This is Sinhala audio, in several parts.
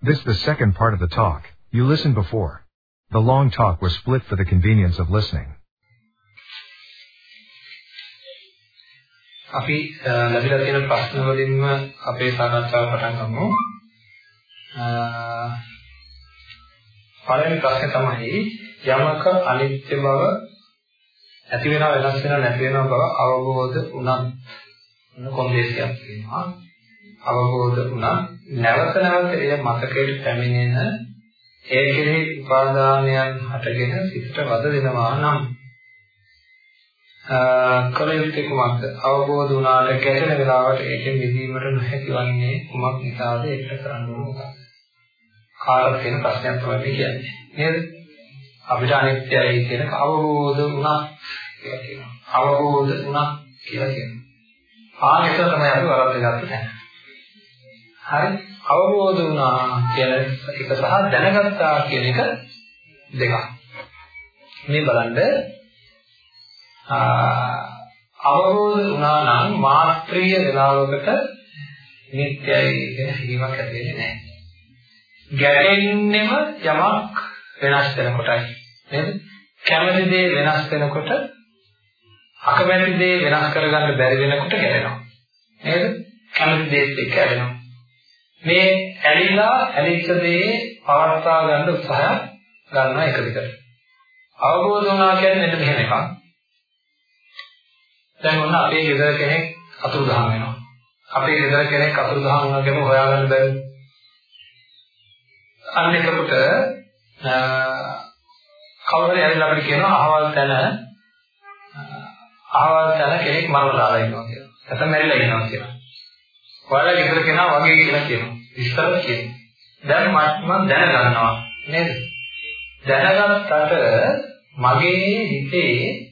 This the second part of the talk. You listened before. The long talk was split for the convenience of listening. අපි uh, ලැබිලා තියෙන ප්‍රශ්න වලින්ම අපේ සාකච්ඡාව පටන් ගමු. Uh, පළවෙනි ප්‍රශ්නේ තමයි යමක අනිත්‍ය බව ඇති වෙනව වෙනස් වෙනව නැති වෙනව බව අවබෝධ වුණා. කොන්දේසියක් තියෙනවා. අවබෝධ වුණා. නැවත නැවත එය මතකයට පැමිණෙන ඒ කෙරෙහි උපාදානයන් හටගෙන සිතට වද දෙනවා නම් කලියුත්තේ කුමක්ද? අවබෝධ වුණාට ගැටෙන වෙලාවට ඒකෙන් මිදීමට නොහැකි වන්නේ කුමක් නිසාද? ඒකට කරන්න ඕන මොකක්ද? කාටද කියන ප්‍රශ්නයක් තමයි කියන්නේ. නේද? අපිට අනිත්‍යයි කියන අවබෝධ වුණා කියලා කියනවා. අවබෝධ වුණා කියලා කියනවා. ආ ඒක තමයි අපි වරද්දගත්ත තැන හරි අවබෝධ වුණා කියන එක සහ දැනගත්තා කියන එක දෙකක්. මේ බලන්න අවබෝධ වුණා නම් මාත්‍රීය වේලාවකට නිත්‍යයි කියන හැඟීමක් ඇති වෙන්නේ නැහැ. ගැටෙන්නෙම යමක් වෙනස් වෙනකොටයි. නේද? කැමති දේ වෙනස් වෙනකොට අකමැති දේ වෙනස් කරගන්න බැරි වෙනකොට ගැටෙනවා. නේද? කැමති දේත් එක්ක ගැටෙනවා. මේ ඇලිලා ඇලිච්ච දේ පවත්වා ගන්න උත්සාහ ගන්නවා එක දිගට. අවබෝධ වුණා කියන්නේ මෙන්න මෙහෙම එකක්. දැන් ඔන්න අපේ ගෙදර කෙනෙක් අතුරුදහන් වෙනවා. අපේ ගෙදර කෙනෙක් අතුරුදහන් වුණා කියන හොයාගන්න බැරි. අන්න එතකොට කවුරු හරි ඇවිල්ලා අපිට කියනවා අහවල් තැන අහවල් තැන කෙනෙක් මරලා ඉන්නවා කියලා. නැත්නම් මැරිලා ඉන්නවා කියලා. ඔයාලා ගෙදර කෙනා වගේ කියලා කියනවා. විස්තර කියනවා. දැන් මම දැනගන්නවා නේද? දැනගත්තට මගේ හිතේ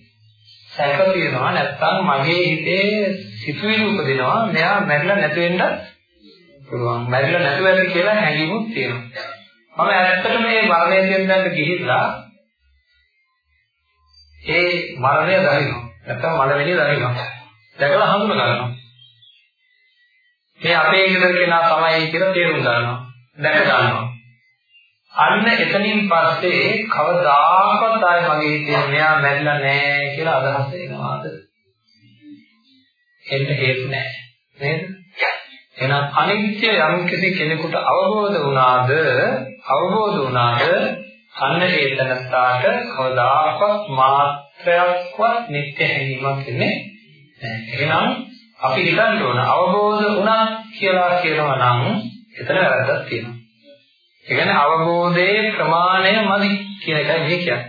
සැක තියෙනවා නැත්නම් මගේ හිතේ සිතුවිලි උපදිනවා මෙයා මැරිලා නැති වෙන්න පුළුවන්. මැරිලා නැතුව ඇති කියලා හැඟීමුත් තියෙනවා. මම ඇත්තටම මේ මරණය කියන ගිහිල්ලා ඒ මරණය දකිනවා. නැත්නම් මලවෙලිය දකිනවා. දැකලා හඳුන ගන්නවා. මේ අපේ ගෙදර කෙනා තමයි කියලා තේරුම් ගන්නවා. දැක ගන්නවා. අන්න එතනින් පස්සේ කවදාකවත් ආයේ මගේ හිතේ මෙයා මැරිලා නැහැ කියලා අදහස එනවාද? එන්න හේතු නැහැ. නේද? එහෙනම් අනිත්‍ය යම් කෙනෙකුට අවබෝධ වුණාද අවබෝධ වුණාද අන්න ඒ තනත්තාට කවදාකවත් මාත්‍රයක්වත් නිත්‍ය හැඟීමක් එන්නේ නැහැ. එහෙනම් අපි හිතන්න ඕන අවබෝධ වුණා කියලා කියනවා නම් එතන වැරද්දක් තියෙනවා. ඒ කියන්නේ අවබෝධයේ ප්‍රමාණය මදි කියන එකයි මේ කියන්නේ.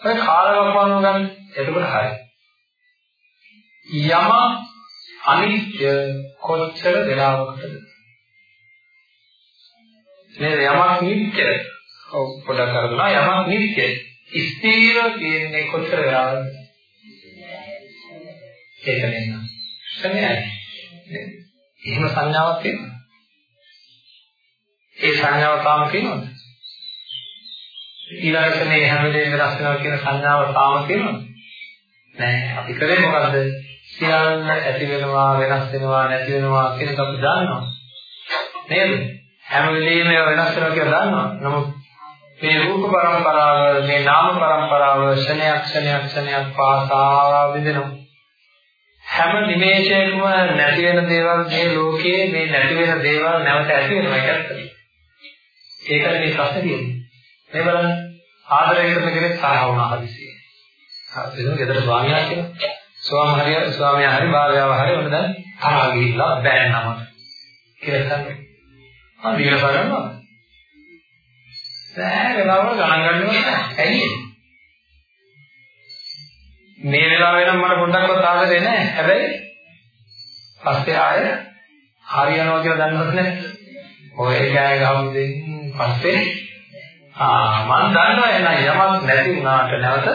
හරි. කාලවකවානුව ගන්න. එතකොට හරි. යම අනිත්‍ය කොච්චර වෙලාවකටද? නේද යමක් නිත්‍ය. ඔව් පොඩක් කරලා යමක් නිත්‍ය. ස්ථීර කියන්නේ කොච්චර වෙලාවකද? ඒක නෙන්න. ශරණයි. එහෙම සංඥාවක් තියෙනවා. ඒ සංඥාව තාම තියෙනවද? ඊළඟටනේ හැම වෙලේම වෙනස් වෙනවා කියන සංඥාව තාම තියෙනවද? නෑ. අපි කරේ මොකද්ද? සියල්ල ඇති වෙනවා, වෙනස් වෙනවා, නැති වෙනවා කියන එක අපි දන්නවා. නේද? හැම වෙලේම වෙනස් වෙනවා කියලා දන්නවා. නමුත් මේ රූප පරම්පරාව, මේ නාම පරම්පරාව ක්ෂණයක් ක්ෂණයක් ක්ෂණයක් පාසා විඳිනවා. හැම නිමේෂයකම නැති වෙන දේවල් මේ ලෝකයේ මේ නැති වෙන දේවල් නැවත ඇති වෙනවා ඒක ඇත්තද? ඒකයි මේ ප්‍රශ්නේ තියෙන්නේ. මේ බලන්න ආදරය කරන කෙනෙක් තරහ වුණා හදිසියෙ. හරි එතන ගෙදර ස්වාමියා කියනවා. ස්වාම හරිය ස්වාමියා හරි භාර්යාව හරි ඔන්න දැන් තරහ ගිහිල්ලා බෑනම කියලා හිතන්නේ. ආ දීලා බලනවා. සෑ වෙලාවල ගණන් ගන්නවා නෑ. ඇයි ඒ? මේ වෙලාවේ නම් මට පොඩ්ඩක්වත් ආදරේ නැහැ. හැබැයි පස්සේ ආය හරියනවා කියලා දන්නවත් නැහැ. ඔය කෑ ගහමුදෙන් පස්සේ ආ මම දන්නවා එන යමක් නැති වුණාට නැවත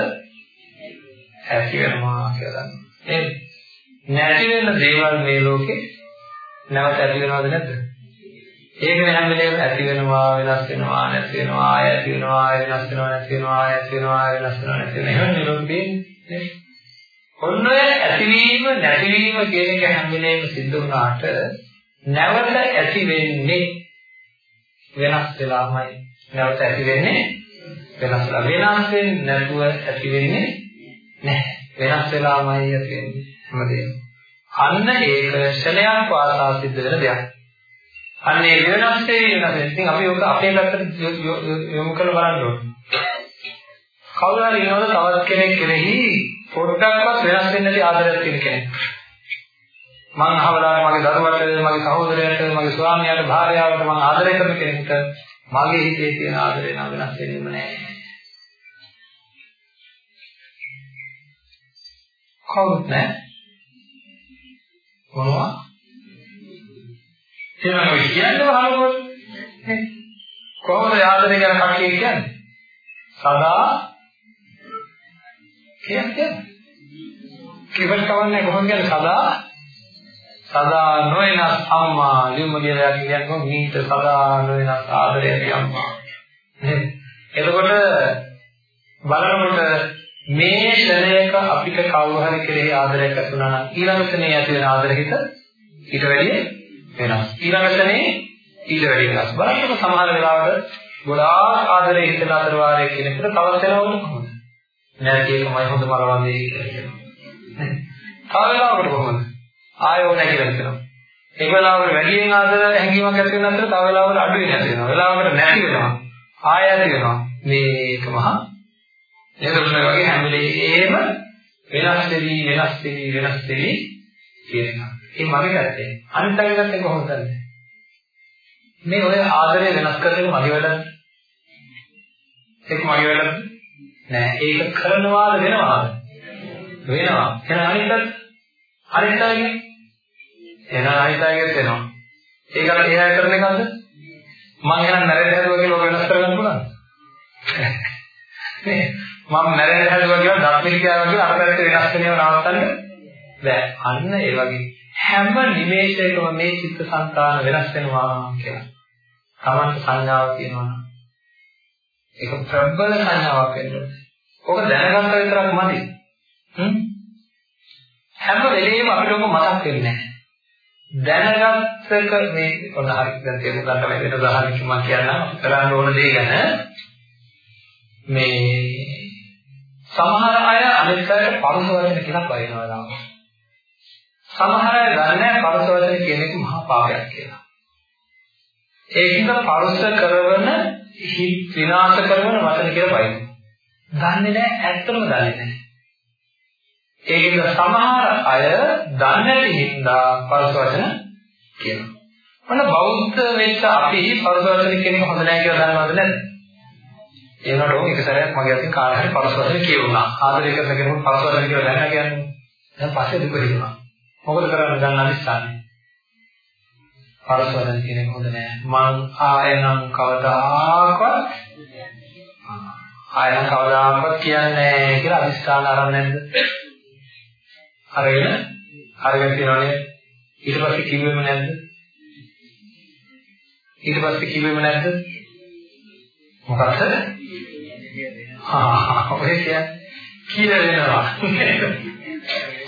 ඇති වෙනවා කියලා දන්නවා. ඒ නැති වෙන දේවල් මේ ලෝකේ නැවත ඇති වෙනවද නැද්ද? ඒක හැම වෙලේම ඇති වෙනවා වෙනස් වෙනවා නැති වෙනවා ආය ඇති වෙනවා ආය වෙනස් වෙනවා නැති වෙනවා ආය ඇති වෙනවා ආය වෙනස් වෙනවා නැති වෙනවා එහෙම නෙවෙයි නේ ඔන්න ඔය ඇතිවීම නැතිවීම කියන එක හැම වෙලේම සිද්ධ වුණාට නැවත ඇති වෙන්නේ වෙනස් වෙලාමයි නැවත ඇති වෙන්නේ වෙනස් වෙලා වෙනස් වෙන්නේ නැතුව ඇති වෙන්නේ නැහැ. වෙනස් වෙලාමයි ඇති වෙන්නේ හැමදේම. අන්න ඒක ශලයක් වාසා සිද්ධ වෙන දෙයක්. අන්න ඒ වෙනස් වෙන්නේ නැත්නම් ඉතින් අපි ඔක අපේ පැත්තට යොමු කරලා බලන්න ඕනේ. කවුරු හරි ඉන්නවද තවත් කෙනෙක් කෙරෙහි පොඩ්ඩක්වත් වෙනස් වෙන්නේ නැති ආදරයක් තියෙන කෙනෙක්. මං අහවලා මගේ දරුවට, මගේ සහෝදරයට, මගේ ස්වාමියාට, භාර්යාවට මං ආදරය කරන කෙනෙකුට මගේ හිතේ තියෙන ආදරේ නම් වෙනස් වෙන්නේම නැහැ. කවුරුත් නැහැ. මොනවා? එහෙනම් ඔය කියන්නේ අහනකොට කොහොමද ආදරය ගැන කට්ටිය කියන්නේ? සදා කියන්නේ. කිව්වට කවන්නේ කොහොමද කියන්නේ සදා? සදා නොයනස් අම්මා ලියුම කියලා කියන්නේ මීට සදා නොයනස් ආදරය අම්මා. එතකොට බලනකොට මේ ශරණයක අපිට කවුරු හරි කෙරෙහි ආදරයක් ඇති වුණා නම් ඊළඟ ශරණේ ඇති වෙන ආදරෙහිත ඊට වැඩිය වෙනස් ඊළඟ ශරණේ ඊට වැඩිය වෙනස් බලන්නකො සමහර වෙලාවට ගොඩාක් ආදරේ හිතන අතර වාරයේ කෙනෙකුට තවත් වෙනවද කොහොමද නැති එකමයි හොඳ මලවන්නේ කියලා කියනවා තව වෙලාවකට කොහොමද ආයෝ නැහැ කියලා හිතනවා. ඒ වෙලාවකට වැඩියෙන් ආදර හැඟීමක් ඇති වෙන අතර තව වෙලාවකට අඩු වෙන ඇති වෙනවා. වෙලාවකට නැති වෙනවා. ආය ඇති වෙනවා. මේක මහා එතකොට වගේ හැම වෙලේම වෙනස් වෙවි වෙනස් වෙවි වෙනස් වෙවි කියනවා. ඒ මගේ පැත්තේ. අනිත් අය පැත්තේ කොහොමද දන්නේ? මේ ඔය ආදරය වෙනස් කරන එක මගේ වැඩක්. ඒක මගේ වැඩක් නෑ. ඒක කරනවාද වෙනවාද? වෙනවා. එහෙනම් අනිත් පැත්ත අනිත් අයගේ එහෙනම් අනිත් අයගෙත් වෙනවා. ඒකට එහා කරන එකද? මං එහෙනම් මැරෙන්න හැදුවා කියලා ඔබ වෙනස් කරගන්න පුළුවන්ද? නේ මම මැරෙන්න හැදුවා කියලා ධර්මිකයාව කියලා අර පැත්තේ වෙනස් වෙනව නවත්තන්න බෑ. අන්න ඒ වගේ හැම නිමේෂයකම මේ චිත්ත සංකාන වෙනස් වෙනවා කියලා. තමන්ට සංඥාවක් තියෙනවා. ඒක ප්‍රබල සංඥාවක් වෙන්න ඕනේ. ඔක දැනගන්න විතරක් මදි. හ්ම් හැම වෙලෙම අපිට ඔක මතක් වෙන්නේ නැහැ. දැනගත්තක මේ ඔන්න හරි දැන් තේරුම් ගන්න වෙන උදාහරණයක් මම කියන්නම් කරන්න ඕන දේ ගැන මේ සමහර අය අනිත් අයට පරස වචන කියලා බයිනවා සමහර අය දන්නේ පරස වචන කියන එක මහා පාපයක් කියලා. ඒකින්ද පරස කරන හිත් විනාශ කරන වචන කියලා බයිනවා. දන්නේ නැහැ ඇත්තටම දන්නේ නැහැ. ඒකෙන් සමහර අය දන්නේ නැති හින්දා පරස වචන කියනවා. මොන බෞද්ධ වෙච්ච අපි පරස වචන කියන එක හොඳ නැහැ කියලා දන්නවද නැද්ද? ඒ වුණාට ඕක එක සැරයක් මගේ අතින් කාට හරි පරස වචන කියුණා. ආදරය කරන කෙනෙකුට පරස වචන කියලා දැනගා කියන්නේ. දැන් පස්සේ දුක හිතුණා. මොකද කරන්නේ? දැන් අනිස්සන්නේ? පරස වචන කියන එක හොඳ නෑ. මං ආයනම් කවදාකවත් ආයනම් කවදාකවත් කියන්නේ නෑ කියලා අදිස්ථාන ආරම්භ නැද්ද? අරගෙන අරගෙන තියනවනේ ඊට පස්සේ කිව්වෙම නැද්ද? ඊට පස්සේ කිව්වෙම නැද්ද? මොකක්ද ආ ඔය කියන්නේ. කියවෙනවා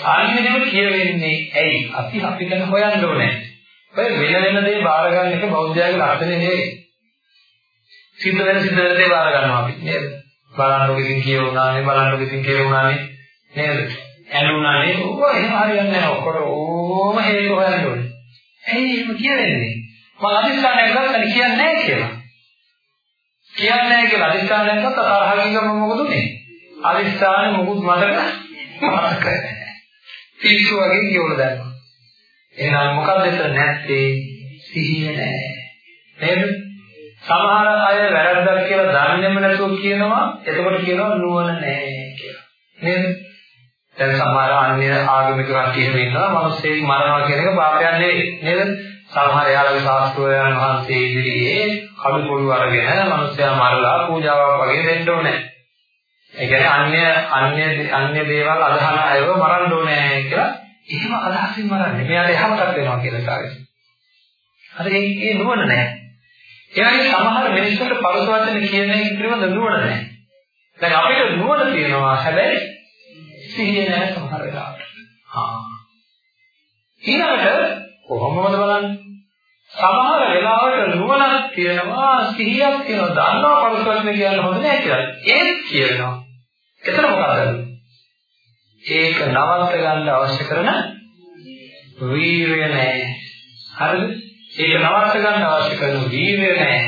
අන්නේම කියවෙන්නේ ඇයි අපි අපි ගැන හොයන්න ඕනේ ඔය වෙන වෙන දේ බාර ගන්න එක බෞද්ධයාගේ ලක්ෂණය නෙවෙයි සිද්ධ වෙන සිද්ධ වෙන දේ බාර ගන්නවා අපි නේද බලන්නකො ඉතින් කියවුණානේ බලන්නකො ඉතින් කියවුණානේ නේද ඇලුනා නේද? ඕක එහෙම හරියන්නේ නැහැ. ඔක්කොට ඕම හේතු හොයන්න ඕනේ. ඇයි එහෙම කියන්නේ? මම අදිස්ථානයක් ගත්තා කියන්නේ නැහැ කියලා. කියන්නේ නැහැ කියලා අදිස්ථානයක් ගත්තා තරහින් ගම මොකද උනේ? අදිස්ථාන මොකුත් මතක මතක නැහැ. පිස්සු වගේ කියවල දානවා. එහෙනම් මොකක්ද එතන නැත්තේ? සිහිය නැහැ. නේද? සමහර අය වැරද්දක් කියලා දන්නේම නැතුව කියනවා. එතකොට කියනවා නුවණ නැහැ කියලා. නේද? දැන් සමහර අන්‍ය ආගමික කට්ටිය එහෙම ඉන්නවා මිනිස්සෙක් මරනවා කියන එක පාපයක් නෙවෙයි නේද? සමහර යාළුවෝ ශාස්ත්‍රෝයන් වහන්සේ ඉදිරියේ කඩු පොළු අරගෙන මිනිස්සයා මරලා පූජාවක් වගේ දෙන්න ඕනේ. ඒ කියන්නේ අන්‍ය අන්‍ය අන්‍ය දේවල් අදහන අයව මරන්න ඕනේ කියලා එහෙම අදහසින් මරන්නේ. මෙයාට යහමතක් වෙනවා කියලා කාර්යය. අර ඒ ඒ නුවණ නැහැ. ඒ වගේ සමහර මිනිස්සුන්ට පරස වචන කියන එක පිළිබඳ නුවණ නැහැ. දැන් අපිට නුවණ තියෙනවා හැබැයි සිහිය නැහැ සමහර වෙලාවට. ආ. ඊළඟට කොහොමද බලන්නේ? සමහර වෙලාවට නුවණක් තියෙනවා සිහියක් තියෙනවා දන්නවා පරිසරණ කියන්න හොඳ නෑ කියලා. ඒත් කියනවා. එතන මොකද? ඒක නවත්ත ගන්න අවශ්‍ය කරන වීර්ය නෑ. හරිද? ඒක නවත්ත ගන්න අවශ්‍ය කරන වීර්ය නෑ.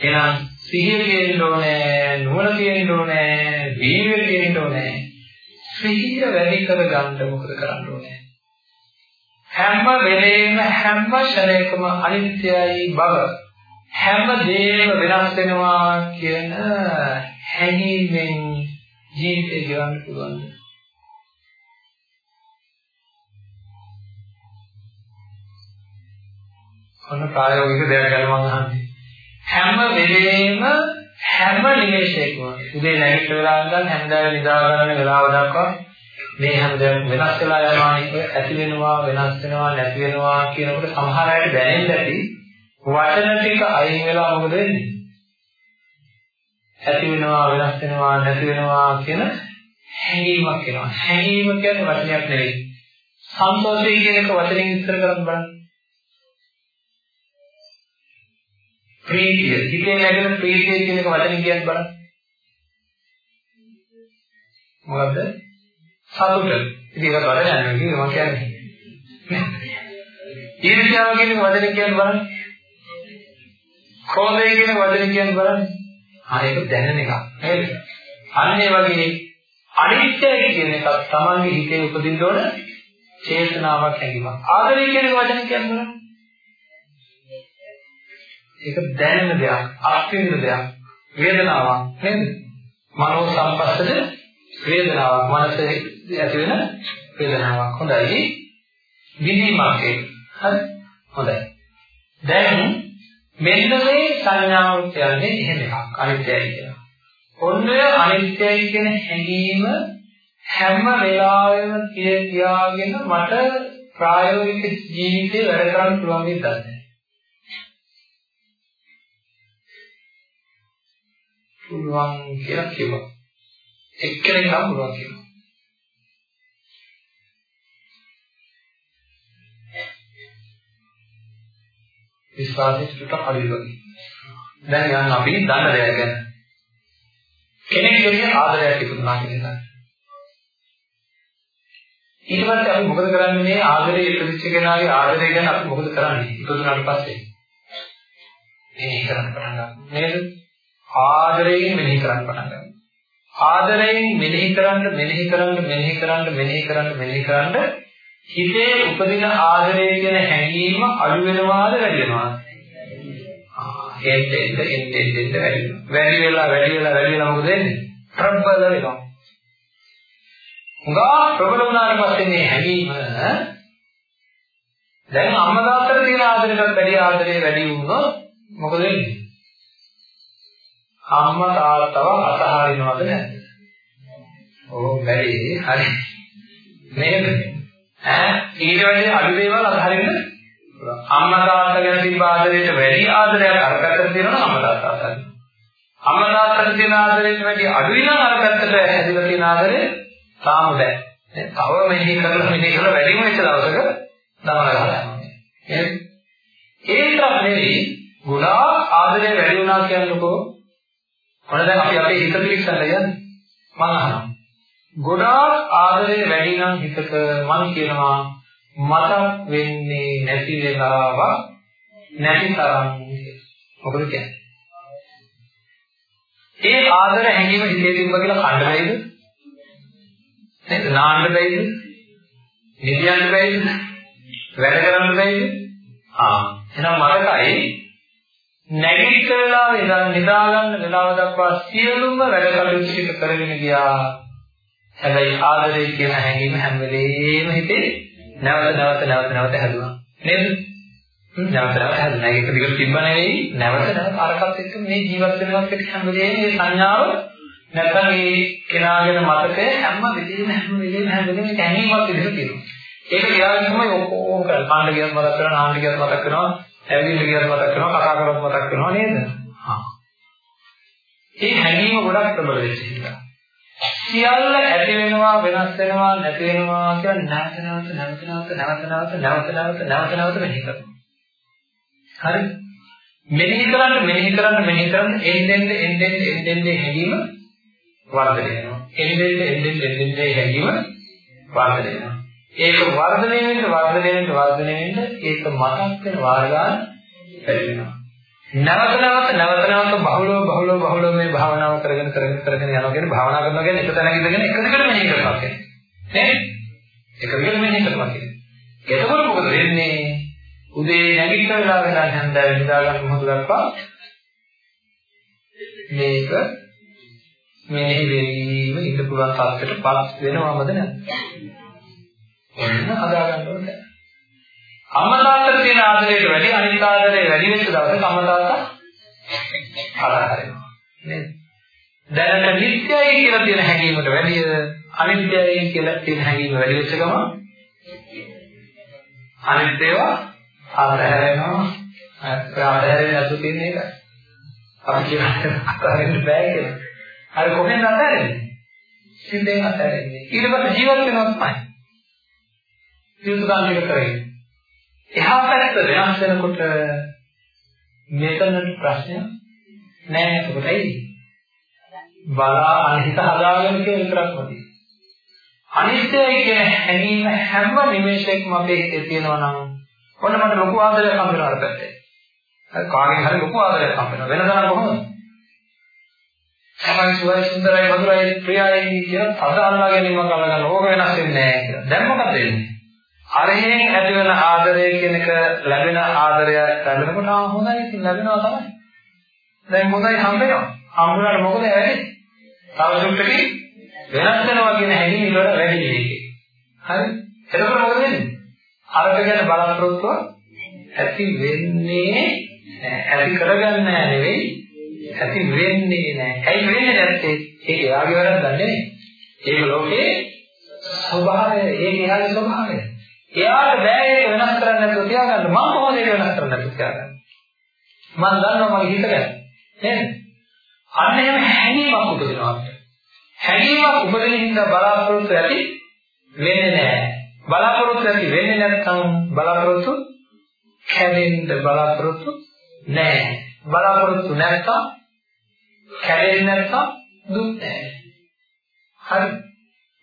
එහෙනම් සිහිය තියෙන්න ඕනේ, නුවණ තියෙන්න ඕනේ, වීර්ය තියෙන්න ඕනේ. සිහිය වැඩි කර ගන්න මොකද කරන්න ඕනේ? හැම වෙලේම හැම ක්ෂණයකම අනිත්‍යයි බව හැම දෙයක්ම වෙනස් වෙනවා කියන හැඟීමෙන් ජීවිතය ගෙවන්න පුළුවන්. ඔන්න ප්‍රායෝගික දෙයක් ගැන මම අහන්නේ. හැම වෙලේම හැම නිමේෂයකම උදේ නැගිට වෙලා ඉඳන් හැන්දෑව නිදා ගන්න වෙලාව දක්වා මේ හැම දෙයක්ම වෙනස් වෙලා යනවා නේද? ඇති වෙනවා වෙනස් වෙනවා නැති වෙනවා කියනකොට සමහර අයට දැනෙන්න ඇති වචන ටික අයින් වෙලා මොකද වෙන්නේ? ඇති වෙනවා වෙනස් වෙනවා නැති වෙනවා කියන හැඟීමක් එනවා. හැඟීම කියන්නේ වචනයක් නෙවෙයි. සන්තෝෂය කියන එක වචනෙන් විස්තර කරන්න බලන්න. ප්‍රීතිය. හිතේ නැගෙන ප්‍රීතිය කියන එක වචනෙන් කියන්න බලන්න. මොකද්ද? සතුට. ඉතින් ඒක වචනයක් නෙවෙයි මම කියන්නේ. ඊර්ෂ්‍යාව කියන වචනේ කියන්න බලන්න. ක්‍රෝධය කියන වචනේ කියන්න බලන්න. ආ ඒක දැනෙන එකක්. නේද? අන්න ඒ වගේ අනිත්‍යයි කියන එකත් Tamange හිතේ උපදින්න ඕන චේතනාවක් හැඟීමක්. ආදරය කියන වචනේ කියන්න බලන්න. ඒක දැනෙන දෙයක්, අත්විඳින දෙයක්, වේදනාවක් නේද? මනෝ සම්පස්සද වේදනාවක්, මනසේ ඇති වෙන වේදනාවක්. හොඳයි. විදීමක් ඒක. හරි? හොඳයි. දැන් මෙන්න මේ සංඥාව කියන්නේ එහෙම එකක්. අනිත්‍යයි කියලා. ඔන්න අනිත්‍යයි කියන හැඟීම හැම වෙලාවෙම කියාගෙන මට ප්‍රායෝගික ජීවිතේ වැඩ කරන්න පුළුවන් වෙද්දී පුළුවන් කියලා කිව්වා. එක්කෙනෙක් නම් පුළුවන් කියලා. විශ්වාසය චුට්ටක් අඩුයි වගේ. දැන් යන්න අපි දන්න දෙයක් ගැන. කෙනෙක් කෙනෙක් ආදරයක් ඉපදුනා කියන එක. ඊට පස්සේ අපි මොකද කරන්නේ මේ ආදරේ ඉපදිච්ච කෙනාගේ ආදරය ගැන අපි මොකද කරන්නේ? ඉපදුනාට පස්සේ. මේ කරන්න පටන් ගන්නවා. නේද? ආදරයෙන් මෙනෙහි කරන්න පටන් ගන්නවා. ආදරයෙන් මෙනෙහි කරන්න මෙනෙහි කරන්න මෙනෙහි කරන්න මෙනෙහි කරන්න මෙනෙහි කරන්න හිතේ උපදින ආදරය කියන හැඟීම අඩු වෙනවාද වැඩි වෙනවාද? එන්න එන්න එන්න එන්න වැඩි වෙනවා. වැඩි වෙලා වැඩි වෙලා වැඩි වෙලා මොකද වෙන්නේ? ප්‍රබල වෙනවා. උගා ප්‍රබල වුණාට පස්සේ මේ හැඟීම දැන් අම්මා තාත්තට තියෙන ආදරයකට වැඩි ආදරේ වැඩි වුණොත් මොකද වෙන්නේ? අම්මා තාත්තව අතහරිනවද නැද්ද? ඕ බැරි හරි. නේද? ඈ ඊට වැඩි අඩු දේවල් අතහරින්න අම්මා තාත්තා ගැන තිබ්බ ආදරයට වැඩි ආදරයක් අර පැත්තට තියෙනවා අම්මා තාත්තා අතහරින්න. අම්මා තාත්තට තියෙන ආදරයට වැඩි අඩුයි නම් අර පැත්තට හැදිලා තියෙන ආදරය තාම බෑ. තව මෙහි කරලා මෙහි කරලා වැඩිම වෙච්ච දවසක දමන ගන්නවා. ඒ ඒතරක් නෙවෙයි ගුණා ආදරය වැඩි වුණා කියන්නකෝ ඔන්න දැන් අපි අපේ හිත පිළිස්සන්න යන්නේ. මම අහනවා. ගොඩාක් ආදරේ වැඩි නම් හිතක මම කියනවා මතක් වෙන්නේ නැති වෙලාව නැති තරම් මොකද කියන්නේ? ඒ ආදර හැඟීම හිතේ තිබ්බ කියලා කන්න බැයිද? නේද? නාන්න බැයිද? නිදියන්න බැයිද? වැඩ කරන්න බැයිද? ආ එහෙනම් මතකයි නැගිට වෙලාව ඉඳන් නිදා ගන්න වෙලාව දක්වා සියලුම වැඩ කටයුතු ටික කරගෙන ගියා. හැබැයි ආදරය කියන හැඟීම හැම වෙලේම හිතේ නැවත නැවත නැවත නැවත හැදුවා. නේද? නැවත නැවත හැදුනා. ඒක දිගට තිබ්බ නෙවෙයි නැවත නැවත අරකට එක්ක මේ ජීවත් වෙනවත් එක්ක හැම වෙලේම මේ සංඥාව නැත්නම් මේ කෙනාගෙන මතකය හැම වෙලේම හැම වෙලේම හැම වෙලේම කැණීමක් විදිහට තියෙනවා. ඒක ක්‍රියාවෙන් තමයි ඔක්කොම කරන්නේ. කාණ්ඩ කියත් මතක් කරනවා, නාන්න කියත් මතක් කරනවා, ඇවිදින්න කියත් මතක් කරනවා, කතා කරත් මතක් කරනවා නේද? හා. ඒ හැඟීම ගොඩක් ප්‍රබල වෙච්ච නිසා. සියල්ල ඇති වෙනවා වෙනස් වෙනවා නැති වෙනවා කියලා නැවත නැවත නැවත නැවත නැවත නැවත නැවත නැවත නැවත නැවත මෙහි කරනවා. හරි? මෙනෙහි කරන්න මෙනෙහි කරන්න මෙනෙහි කරන්න එන්නෙන් එන්නෙන් එන්නෙන් හැඟීම වර්ධනය වෙනවා. එන්නෙන් එන්නෙන් එන්නෙන් හැඟීම වර්ධනය වෙනවා. ඒක වර්ධනය වෙන්න වර්ධනය වෙන්න වර්ධනය වෙන්න ඒක මතක් වෙන වාර ගන්න බැරි වෙනවා. නැවත නැවත නැවත නැවත බහුලව බහුලව බහුලව මේ භාවනාව කරගෙන කරගෙන කරගෙන යනවා කියන්නේ භාවනා කරනවා කියන්නේ එක තැනක ඉඳගෙන එක දිගට මෙහෙය කරනවා කියන්නේ. නේද? එක දිගට මෙහෙය කරනවා කියන්නේ. එතකොට මොකද වෙන්නේ? උදේ නැගිට වෙලාව ඉඳන් හන්දෑව නිදා ගන්න මොහොත දක්වා මේක මෙනෙහි වෙවීම ඉන්න පුළුවන් තත්ත්වයටපත් වෙනවමද නැත්නම් ඔන්න හදා ගන්න ඕනේ. අම්මා තාත්තට තියෙන ආදරයට වැඩි අනිත් ආදරේ වැඩි වෙච්ච දවසක අම්මා තාත්තා හදාහරිනවා. නේද? දැනට නිත්‍යයි කියලා තියෙන හැඟීමට වැඩිය අනිත්‍යයි කියලා තියෙන හැඟීම වැඩි වෙච්ච ගමන් අනිත් ඒවා අතහැරෙනවා. අතහැරෙන්නේ නැතු තියෙන එක. අපි කියන්නේ අතහැරෙන්න බෑ කියලා. අර කොහෙන්ද අතහැරෙන්නේ? සින්දෙන් අතහැරෙන්නේ. ඊට පස්සේ ජීවත් වෙනවා තමයි. යුතුයකම් ටික කරගෙන. එහා පැත්ත වෙනස් වෙනකොට මෙතනට ප්‍රශ්නය නෑ එතකොට ඇයි? බලා අනිහිත හදාගෙන කියන විතරක් මදි. අනිත්‍යයි කියන හැඟීම හැම නිමේෂයකම අපේ හිතේ තියෙනවා නම් ඔන්න මට ලොකු ආදරයක් හම්බ වෙනවා අර පැත්තේ. කාගෙන් හරි ලොකු ආදරයක් හම්බ වෙනවා. වෙනදානම් කොහොමද? තමයි සුවයි සුන්දරයි මధుරයි ප්‍රියයි කියන තද අල්ලා ගැනීමක් අල්ලගන්න ඕක වෙනස් වෙන්නේ නැහැ කියලා. දැන් මොකද වෙන්නේ? අරහෙන් ඇතිවන ආදරය කියන එක ලැබෙන ආදරය ලැබෙනකොට ආ හොඳයි ඉතින් ලැබෙනවා තමයි. දැන් හොඳයි හම්බ වෙනවා. හම්බ වුණාට මොකද වෙන්නේ? තව සුට්ටකින් වෙනස් වෙනවා කියන හැඟීම ඉවර වැඩි දෙයක. හරි? එතකොට මොකද වෙන්නේ? අරක ගැන බලාපොරොත්තුව ඇති වෙන්නේ ඇති කරගන්න නෙවෙයි ඇති වෙන්නේ නැහැ. ඇයි වෙන්නේ නැත්තේ? ඒක එයාගේ වැරද්දක් නෙවෙයි. ඒක ලෝකේ ස්වභාවය, ඒක එයාගේ ස්වභාවය. එයාට බෑ ඒක වෙනස් කරන්න නැතුව තියාගන්න. මම කොහොමද ඒක වෙනස් කරන්න නැතුව තියාගන්නේ? මම දන්නවා මගේ හිත ගැන. නේද? අන්න එහෙම හැඟීමක් උපදිනවා අපිට. හැඟීමක් උපදින හින්දා බලාපොරොත්තු ඇති වෙන්නේ නැහැ. බලාපොරොත්තු ඇති වෙන්නේ නැත්නම් බලාපොරොත්තු කැඩෙන්න බලාපොරොත්තු නැහැ. බලාපොරොත්තු නැත්නම් කැඩෙන්නේ නැත්නම් දුක් නැහැ. හරි.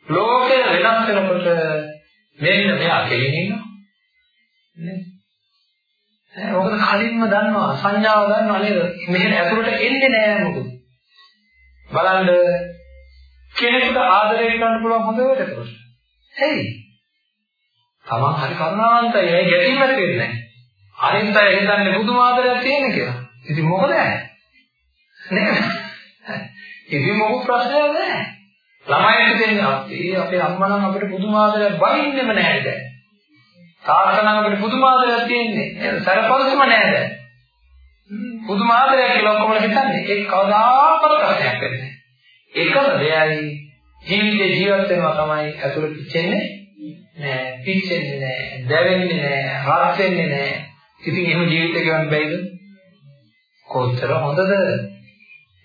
ලෝකය වෙනස් වෙනකොට මෙන්න මෙයා කෙලින් ඉන්නවා. නේද? මොකද කලින්ම දන්නවා සංඥාව දන්නවා නේද? මෙහෙට ඇතුළට එන්නේ නෑ මොකද? බලන්න කෙනෙකුට ආදරය කරන්න පුළුවන් හොඳ වෙලකට. හේයි. තමන් හරි කරුණාවන්තයි ඒ ගැටීමක් වෙන්නේ නැහැ. අනිත් අය හිතන්නේ බුදු ආදරයක් තියෙන කියලා. ඉතින් මොකද? නේද? ඉතින් මොකක් ප්‍රශ්නයක් නැහැ. ළමයින්ට දෙන්නේ අපි අපේ අම්මා නම් අපිට පුදුම ආදරයක් බලින්නෙම නැහැ දැන්. තාත්තා නම් අපිට පුදුම ආදරයක් තියෙන්නේ. නේද? සරපල්සම නැහැ දැන්. පුදුම ආදරයක් කියලා ඔක්කොම හිතන්නේ. ඒක කවදාකවත් ප්‍රශ්නයක් වෙන්නේ නැහැ. එකම දෙයයි ජීවිතේ ජීවත් වෙනවා තමයි ඇතුළේ පිච්චෙන්නේ නෑ. පිච්චෙන්නේ නෑ. දැවෙන්නේ නෑ. රත් වෙන්නේ නෑ. ඉතින් එහෙම ජීවිතේ ගෙවන්න බැයිද? කොච්චර හොඳද?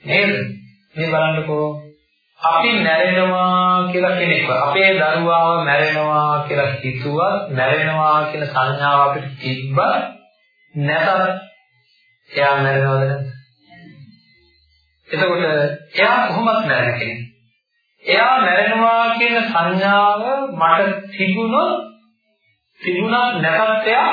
නේද? මේ බලන්නකෝ අපි මැරෙනවා කියලා කෙනෙක්ව අපේ දරුවාව මැරෙනවා කියලා හිතුවත් මැරෙනවා කියන සංඥාව අපිට තිබ්බ නැතත් එයා මැරෙනවද නැද්ද? එතකොට එයා කොහොමද මැරෙන්නේ කෙනෙක්? එයා මැරෙනවා කියන සංඥාව මට තිබුණොත් තිබුණා නැතත් එයා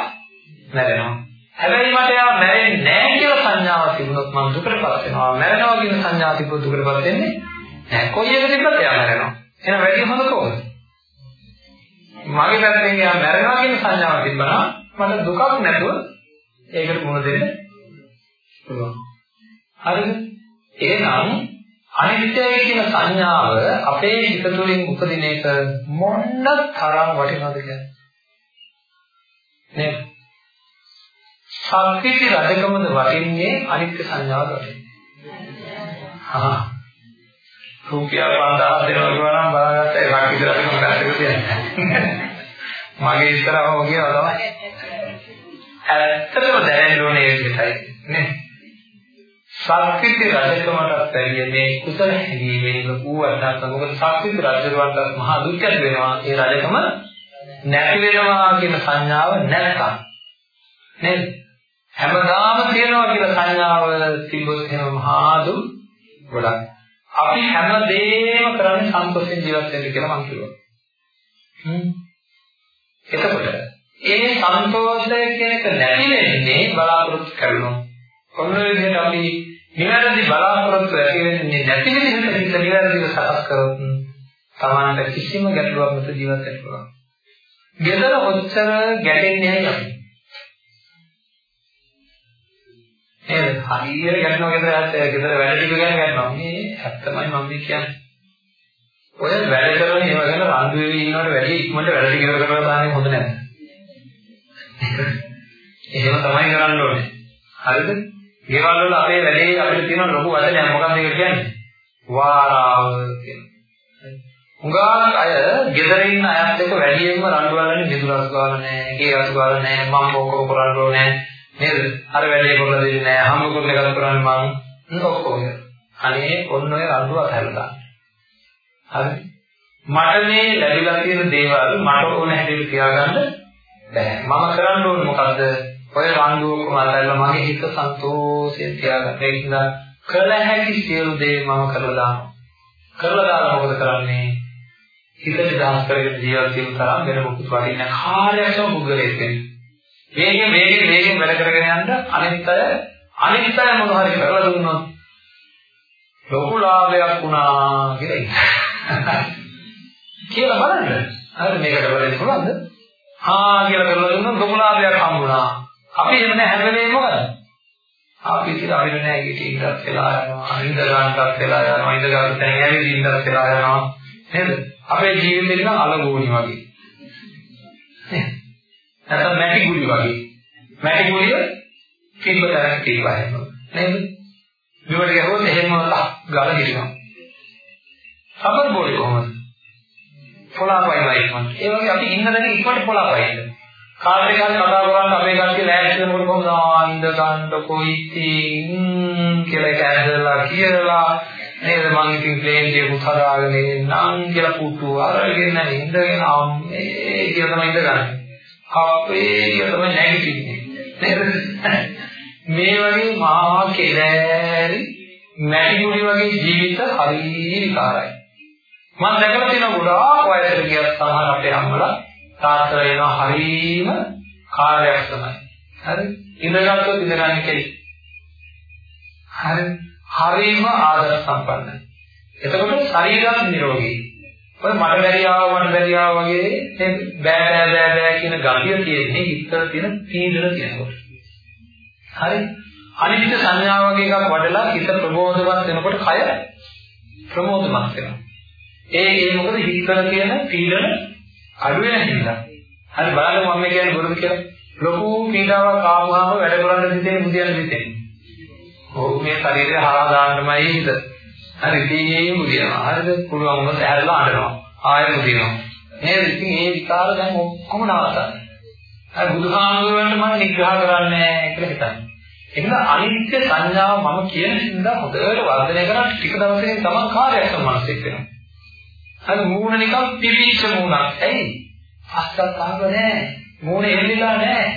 මැරෙනවා. හැබැයි මට එයා මැරෙන්නේ නැහැ කියලා සංඥාවක් තිබුණොත් මම දුකටපත් වෙනවා. මැරෙනවා කියන සංඥාව තිබුණොත් දුකටපත් වෙන්නේ නෑ කොයි එක තිබ්බත් එයා මැරෙනවා. එහෙනම් වැඩි හොඳ කොහොමද? මගේ පැත්තෙන් එයා මැරෙනවා කියන සංඥාව තිබ්බනම් මට දුකක් නැතුව ඒකට මුහුණ දෙන්න පුළුවන්. හරිද? එහෙනම් අනිත්‍යය කියන සංඥාව අපේ හිත තුළින් උපදින එක මොන්න තරම් වටිනවද කියන්නේ? නේද? සංකීර්ණ රජකමද වටින්නේ අනිත්‍ය සංඥාව වටින්නේ. ආ රුපියල් 5000 දෙනවා කියනවා නම් බලාගත්ත එකක් විතර අපි කොටසක තියන්නේ. මගේ ඉස්සරහම කියනවා තමයි. ඇත්තටම දැනෙන්න ඕනේ ඒ විදිහටයි නේ. සක්විති රජකමටත් ඇවිල්ලා මේ කුසල හැදීමේ ලකුවට මොකද සක්විති රජකමටත් මහා දුක්ඛ වෙනවා ඒ රජකම නැති වෙනවා කියන සංඥාව නැත්තම් නේද? හැමදාම තියෙනවා කියලා සංඥාව තිබ්බොත් එහෙම මහා දුක් ගොඩක්. අපි හැමදේම කරන්නේ සන්තෝෂෙන් ජීවත් වෙන්න කියලා මම කිව්වා. හ්ම්. එතකොට ඒ සන්තෝෂය කියන එක නැති වෙන්නේ බලාපොරොත්තු කරනවා. කොහොම විදිහට අපි නිවැරදි බලාපොරොත්තු ඇති වෙන්නේ නැති විදිහට හිත නිවැරදිව සකස් කරොත් තමන්ට කිසිම ගැටලුවක් නැත ජීවත් වෙන්න පුළුවන්. ගෙදර ඔච්චර ගැටෙන්නේ නැහැ අපි. නේද? හරියට ගැටෙනවා ගෙදර ඇත්ත ගෙදර වැඩ ටික ගැන ගැටෙනවා. මේ ඇත්තමයි මම කියන්නේ. ඔය වැඩ කරන ඒවා ගැන රණ්ඩු වෙවි ඉන්නවට වැඩි ඉක්මනට වැඩ ටික ඉවර කරලා දාන්නේ හොඳ නැහැ. එහෙම තමයි කරන්න ඕනේ. හරිද? ගෙවල් වල අපේ වැඩේ අපිට තියෙන ලොකු වචනයක් මොකක්ද ඒක කියන්නේ? වාරාව කියන. උගාක් අය ගෙදර ඉන්න අයත් එක්ක වැඩියෙන්ම රණ්ඩු වලන්නේ මිදුලස් ගාලා නැහැ, ගේ අතු ගාලා නැහැ, මම ඔක්කොම කරන්න ඕනේ නේද? අර වැඩේ කරලා දෙන්නේ නැහැ, හම්බ කරන එකක් කරන්නේ මං ඔක්කොම. අනේ ඔන්න ඔය රණ්ඩුව අතහැරලා. හරි. මට මේ ලැබිලා තියෙන දේවල් මට ඕන හැටියට තියාගන්න බෑ. මම කරන්න ඕනේ මොකද්ද? ඔය රණ්ඩුව කොහොමද මගේ හිත සන්තෝෂයෙන් තියාගන්න. ඒ නිසා කළ හැකි සියලු දේ මම කරලා දානවා. කරලා දාලා මොකද කරන්නේ? හිත නිදහස් කරගෙන ජීවත් වෙන තරම් වෙන මොකුත් වටින කාර්යක්ෂම පුද්ගලයෙක් වෙන්න. මේකෙන් මේකෙන් මේකෙන් වැඩ කරගෙන යන්න අනිත් අය අනිත් අය මොන හරි කරලා දුන්නොත් ලොකු ලාභයක් වුණා කියලා කියලා බලන්න. හරි මේකට බලන්න පුළුවන්ද? හා කියලා කරලා දුන්නොත් ලොකු ලාභයක් හම්බුණා. අපි එහෙම නැහැ හැම වෙලේම මොකද? අපි ඉතින් අවිල නැහැ ඊට ඉඳත් වෙලා යනවා. ඉඳ ගන්නත් වෙලා යනවා. ඉඳ ගන්න තැන ඇවිදින්නත් වෙලා යනවා. නේද? අපේ ජීවිතේ නිකන් අලගෝණි වගේ. නැත්නම් මැටි ගුලි වගේ. මැටි ගුලිය කිඹතරක් කියලා හැමෝම. නේද? මෙවට ගහුවොත් එහෙම ගල හිටිනවා. සබර් බෝලේ කොහොමද? පොළාපයිමයි මම. ඒ වගේ අපි ඉන්න දැන ඉක්මනට පොළාපයින්න. කාටද කතා කරන්නේ අපේ කට්ටිය ලෑස්ති වෙනකොට කොහොමද ආන්ද ගන්න කොයි තින් කියලා කැඳලා කියලා නේද මං ඉතින් ප්ලේන් එකකුත් හදාගෙන එන්නම් කියලා පුටු අරගෙන ඉඳගෙන අම්මේ කියලා තමයි ඉඳගන්නේ. අපේ කියලා තමයි නැගිටින්නේ. නේද? මේ වගේ මහා කෙලෑරි මැටිගුලි වගේ ජීවිත හරිය විකාරයි. මම දැකලා තියෙන ගොඩාක් වයසට ගියත් සමහර අපේ අම්මලා තාත්තලා එනවා හරීම කාර්යක්ෂමයි. හරි? ඉඳගත්තුත් ඉඳගන්න කෙලි. හරි? හරීම ආදර සම්පන්නයි. එතකොට ශරීරත් නිරෝගී. ඔය මඩ බැරියාව මඩ බැරියාව වගේ බෑ බෑ බෑ බෑ කියන ගතිය තියෙන්නේ හිතට තියෙන තීන්දුව තියෙනකොට. හරි? අනිත්‍ය සංඥා වගේ එකක් වඩලා හිත ප්‍රබෝධවත් වෙනකොට කය ප්‍රමෝදමත් වෙනවා. ඒ ඒ මොකද හිතවල තියෙන පීඩන අඩු වෙන හින්දා. හරි බලන්න මම කියන්නේ බොරුද කියලා. ලොකු පීඩාවක් ආවම වැඩ කරන්න දෙන්නේ මුදියන දෙන්නේ. ඔව් මේ ශරීරය හරහා දාන්නමයි හිත. හරි ඉතින් මුදිනවා. හරිද? පුළුවන් වුණොත් ඇහැරලා අඬනවා. ආයෙ මුදිනවා. නේද? ඉතින් මේ විකාර දැන් ඔක්කොම නවත්තන්න. අර බුදුහාමුදුරන්ට මම නිග්‍රහ කරන්නේ කියලා හිතන්නේ. ඒක අනිත්‍ය සංඥාව මම කියන හින්දා හොඳට වර්ධනය කරලා ටික දවසකින් තමන් කාර්යයක් මනසෙක් වෙනවා. අර මූණ නිකන් පිපිච්ච මූණක්. ඇයි? අස්සක් ආව නැහැ. මූණ එල්ලිලා නැහැ.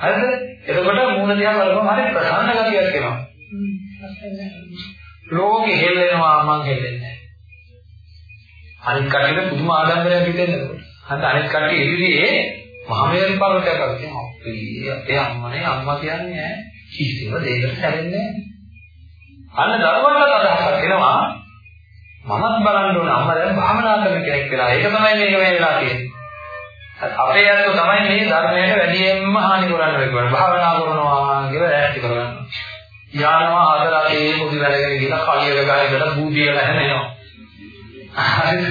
හරිද? එතකොට මූණ දිහා බලපුවම හරි ප්‍රසන්න ගතියක් එනවා. ලෝකෙ හෙල්ලෙනවා මං හෙල්ලෙන්නේ නැහැ. අනිත් කටියට පුදුම ආඩම්බරයක් හිතෙන්නකොට. අන්ත අනිත් කටිය ඉදිරියේ මහමෙයන් පර්වතයක් අරගෙන අපේ අපේ අම්මනේ අම්මා කියන්නේ ඈ කිසිම දෙයකට සැලෙන්නේ නැහැ. අන්න දරුවන්ට අදහසක් එනවා මමත් බලන්න ඕන අම්මා දැන් භාවනා කරන කෙනෙක් කියලා. ඒක තමයි මේක මේ වෙලා තියෙන්නේ. අපේ අතට තමයි මේ ධර්මයට වැඩියෙන්ම හානි කරන්න වෙන්නේ. භාවනා කරනවා කියලා ඈත් කරගන්නවා. යනවා ආදරේ පොඩි වැඩගෙන ගිහලා කලියක ගහකට බූදියලා හැමෙනවා. හරිද?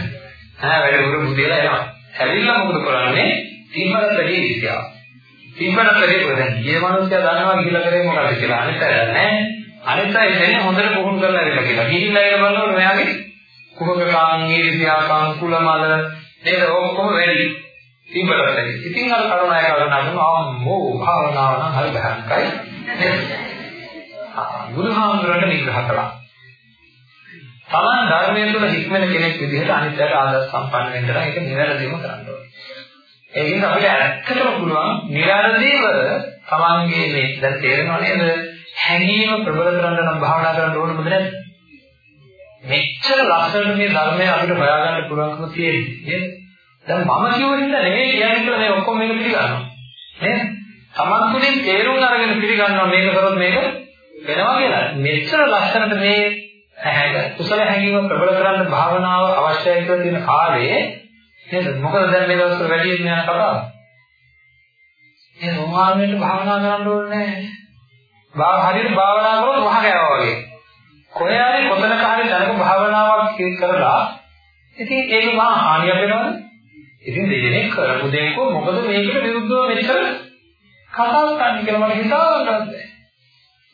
ඈ වැඩ කර බූදියලා එනවා. හැරිලා මොකද කරන්නේ? තිම්මරත් වැඩි ඉතියා. තිම්මරත් වැඩි කොහෙන්ද? ගිය මිනිස්සයා දන්නවා ගිහලා කරේ මොකද කියලා. අනිත් අය දන්නේ අනිත් අය ඉන්නේ හොඳට පුහුණු කරලා ඉන්න කියලා. ගිහිල්ලා ඉන්න බලනකොට මෙයාගේ කුහකකාන්, ඊර්ෂ්‍යාකාන්, කුලමල නේද ඔක්කොම වැඩි. තිම්මරත් වැඩි. ඉතින් අර කරුණාය කරනවා අම්මෝ භාවනාව නම් හරි බහක්කයි. බුදුහාමුදුරන්ට නිග්‍රහ කළා. තමන් ධර්මයෙන් තුළ හික්මන කෙනෙක් විදිහට අනිත්‍යයට ආදර්ශ සම්පන්න වෙන්න නම් ඒක නිවැරදිවම කරන්න ඕනේ. ඒකින් අපිට ඇත්තටම පුළුවන් නිරාදීව තමන්ගේ මේ දැන් තේරෙනව නේද? හැඟීම ප්‍රබල කරන්න නම් භාවනා කරන්න ඕනද නැද්ද? මෙච්චර ලස්සනට මේ ධර්මය අපිට හොයාගන්න පුළුවන්කම තියෙන්නේ නේද? දැන් මම කියුව හින්දා නෙමෙයි කියන්නේ කියලා මේ ඔක්කොම මේක පිළිගන්නවා. නේද? තමන් තුළින් තේරුම් අරගෙන පිළිගන්නවා මේක කරොත් මේක වෙනවා කියලා. මෙච්චර ලස්සනට මේ කුසල හැඟීම ප්‍රබල කරන්න භාවනාව අවශ්‍යයි කියලා තියෙන කාලේ නේද? මොකද දැන් මේ දවස්වල වැඩි වෙන යන කතාව. මේ සෝමානෙට භාවනා කරන්න ඕනේ නැහැ. භාව හරියට භාවනා කරොත් වහ ගෑවා වගේ. කොහේ හරි කොතනක හරි දැනක භාවනාවක් කරලා ඉතින් ඒක මහා හානියක් වෙනවද? ඉතින් දෙයනේ කරපු දෙයක මොකද මේකට විරුද්ධව මෙච්චර කතා කරන්නේ කියලා මට හිතාගන්නවත් බැහැ.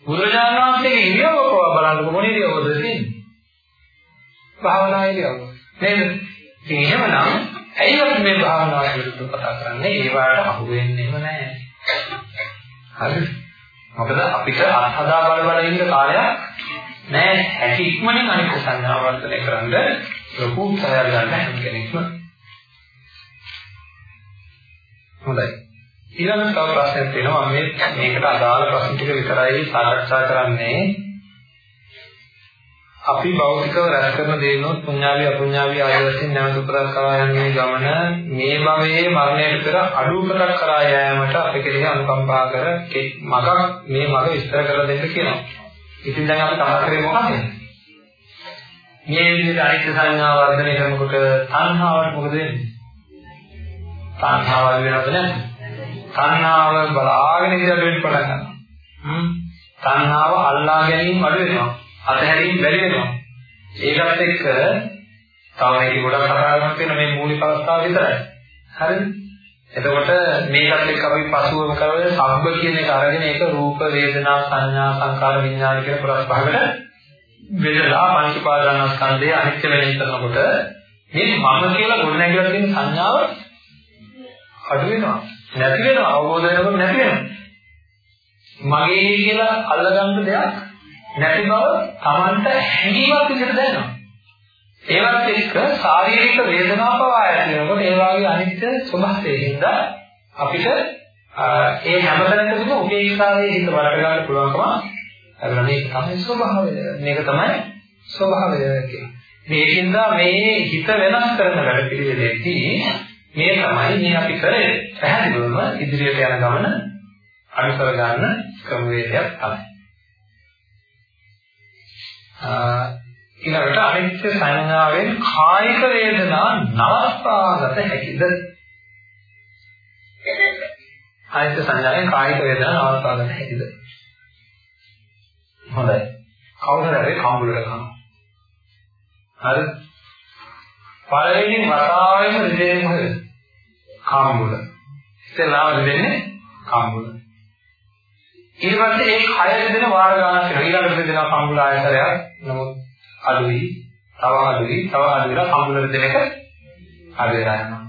බුදුරජාණන් වහන්සේගේ ඉරියව්ව පවා බලන්නකො මොන ඉරියව්වද තියෙන්නේ? භාවනා ඉරියව්ව. නේද? ඉතින් එහෙමනම් ඇයි අපි මේ භාවනාව විරුද්ධව කතා කරන්නේ? ඒවට අහු වෙන්නේම නැහැ. හරිද? මොකද අපිට අත්හදා බල බල ඉන්න කාලයක් නෑ. ඇති ඉක්මනින් අනිත් සංඥා වර්ධනය කරන්න ලොකු උත්සාහයක් ගන්න හැම කෙනෙක්ම. හොඳයි. ඊළඟ තව ප්‍රශ්නයක් තියෙනවා මේ මේකට අදාළ ප්‍රශ්න ටික විතරයි සාකච්ඡා කරන්නේ. අපි භෞතිකව රැස් කරන දේනොත් පුඤ්ඤාවි අපුඤ්ඤාවි ආදී වශයෙන් නැවත උපදක් කරා යන්නේ ගමන මේ භවයේ මරණයට පෙර අඩු උපදක් කරා යෑමට අපි කෙරෙහි අනුකම්පා කර මගක් මේ මග විස්තර කරලා දෙන්න කියනවා. ඉතින් දැන් අපි කතා කරේ මොකක්ද? මේ විදිහට අනිත්‍ය සංඥා වර්ධනය කරනකොට තණ්හාවට මොකද වෙන්නේ? තණ්හාව වෙනවද නැද්ද? තණ්හාව බලාගෙන ඉඳලා වෙන්න පටන් ගන්නවා. හ්ම්. තණ්හාව අල්ලා ගැනීම අඩු වෙනවා. අතහැරීම බැරි වෙනවා. ඒකත් එක්ක තව මේක ගොඩක් කතා කරන්න තියෙන මේ මූලික අවස්ථාව විතරයි. හරිද? එතකොට මේකත් එක්ක අපි පසුවම කරවල සබ්බ කියන එක අරගෙන ඒක රූප වේදනා සංඥා සංකාර විඥාන කියන කොටස් පහකට බෙදලා පංච පාදානස්කන්ධයේ අනිත්‍ය වෙනින් කරනකොට මේ මම කියලා ගොඩනැගිලා තියෙන සංඥාව අඩු වෙනවා. නැති වෙනවා. අවබෝධ වෙනකොට නැති වෙනවා. මගේ කියලා අල්ලගන්න දෙයක් නැති බව Tamanට හැඟීමක් විදිහට දැනෙනවා. ඒවත් එක්ක ශාරීරික වේදනාව පවා ඇති වෙනකොට ඒ වගේ අනිත්‍ය ස්වභාවයෙන් අපිට ඒ හැමතැනකදීම උපේක්ෂාවේ හිත වරට ගන්න පුළුවන්කම ලැබෙනවා. මේක තමයි ස්වභාවය. මේක තමයි ස්වභාවය කියන්නේ. මේකින්ද මේ හිත වෙනස් කරන වැඩ පිළිවෙලෙදී මේ තමයි මේ අපි කරේ පැහැදිලිවම ඉදිරියට යන ගමන අනුසර ගන්න ක්‍රමවේදයක් තමයි. ඊළඟට අනිත්‍ය සංඥාවෙන් කායික වේදනා නවස්පාගත හැකිද? අනිත්‍ය සංඥාවෙන් කායික වේදනා නවස්පාගත හැකිද? හොඳයි. කවුරුද හරි කම්බුලට ගන්නවා. හරි. පළවෙනි වතාවෙම රිදෙන්නේ මොකද? කම්බුල. ඉතින්ලාම රිදෙන්නේ කම්බුල. ඊට පස්සේ ඒ කය රිදෙන වාර ගානක් වෙනවා. ඊළඟට රිදෙනවා කම්බුල ආයතරයක්. නමුත් අඩුයි, තව අඩුයි, තව අඩුයිලා කම්බුල රිදෙන එක අඩු වෙලා යනවා.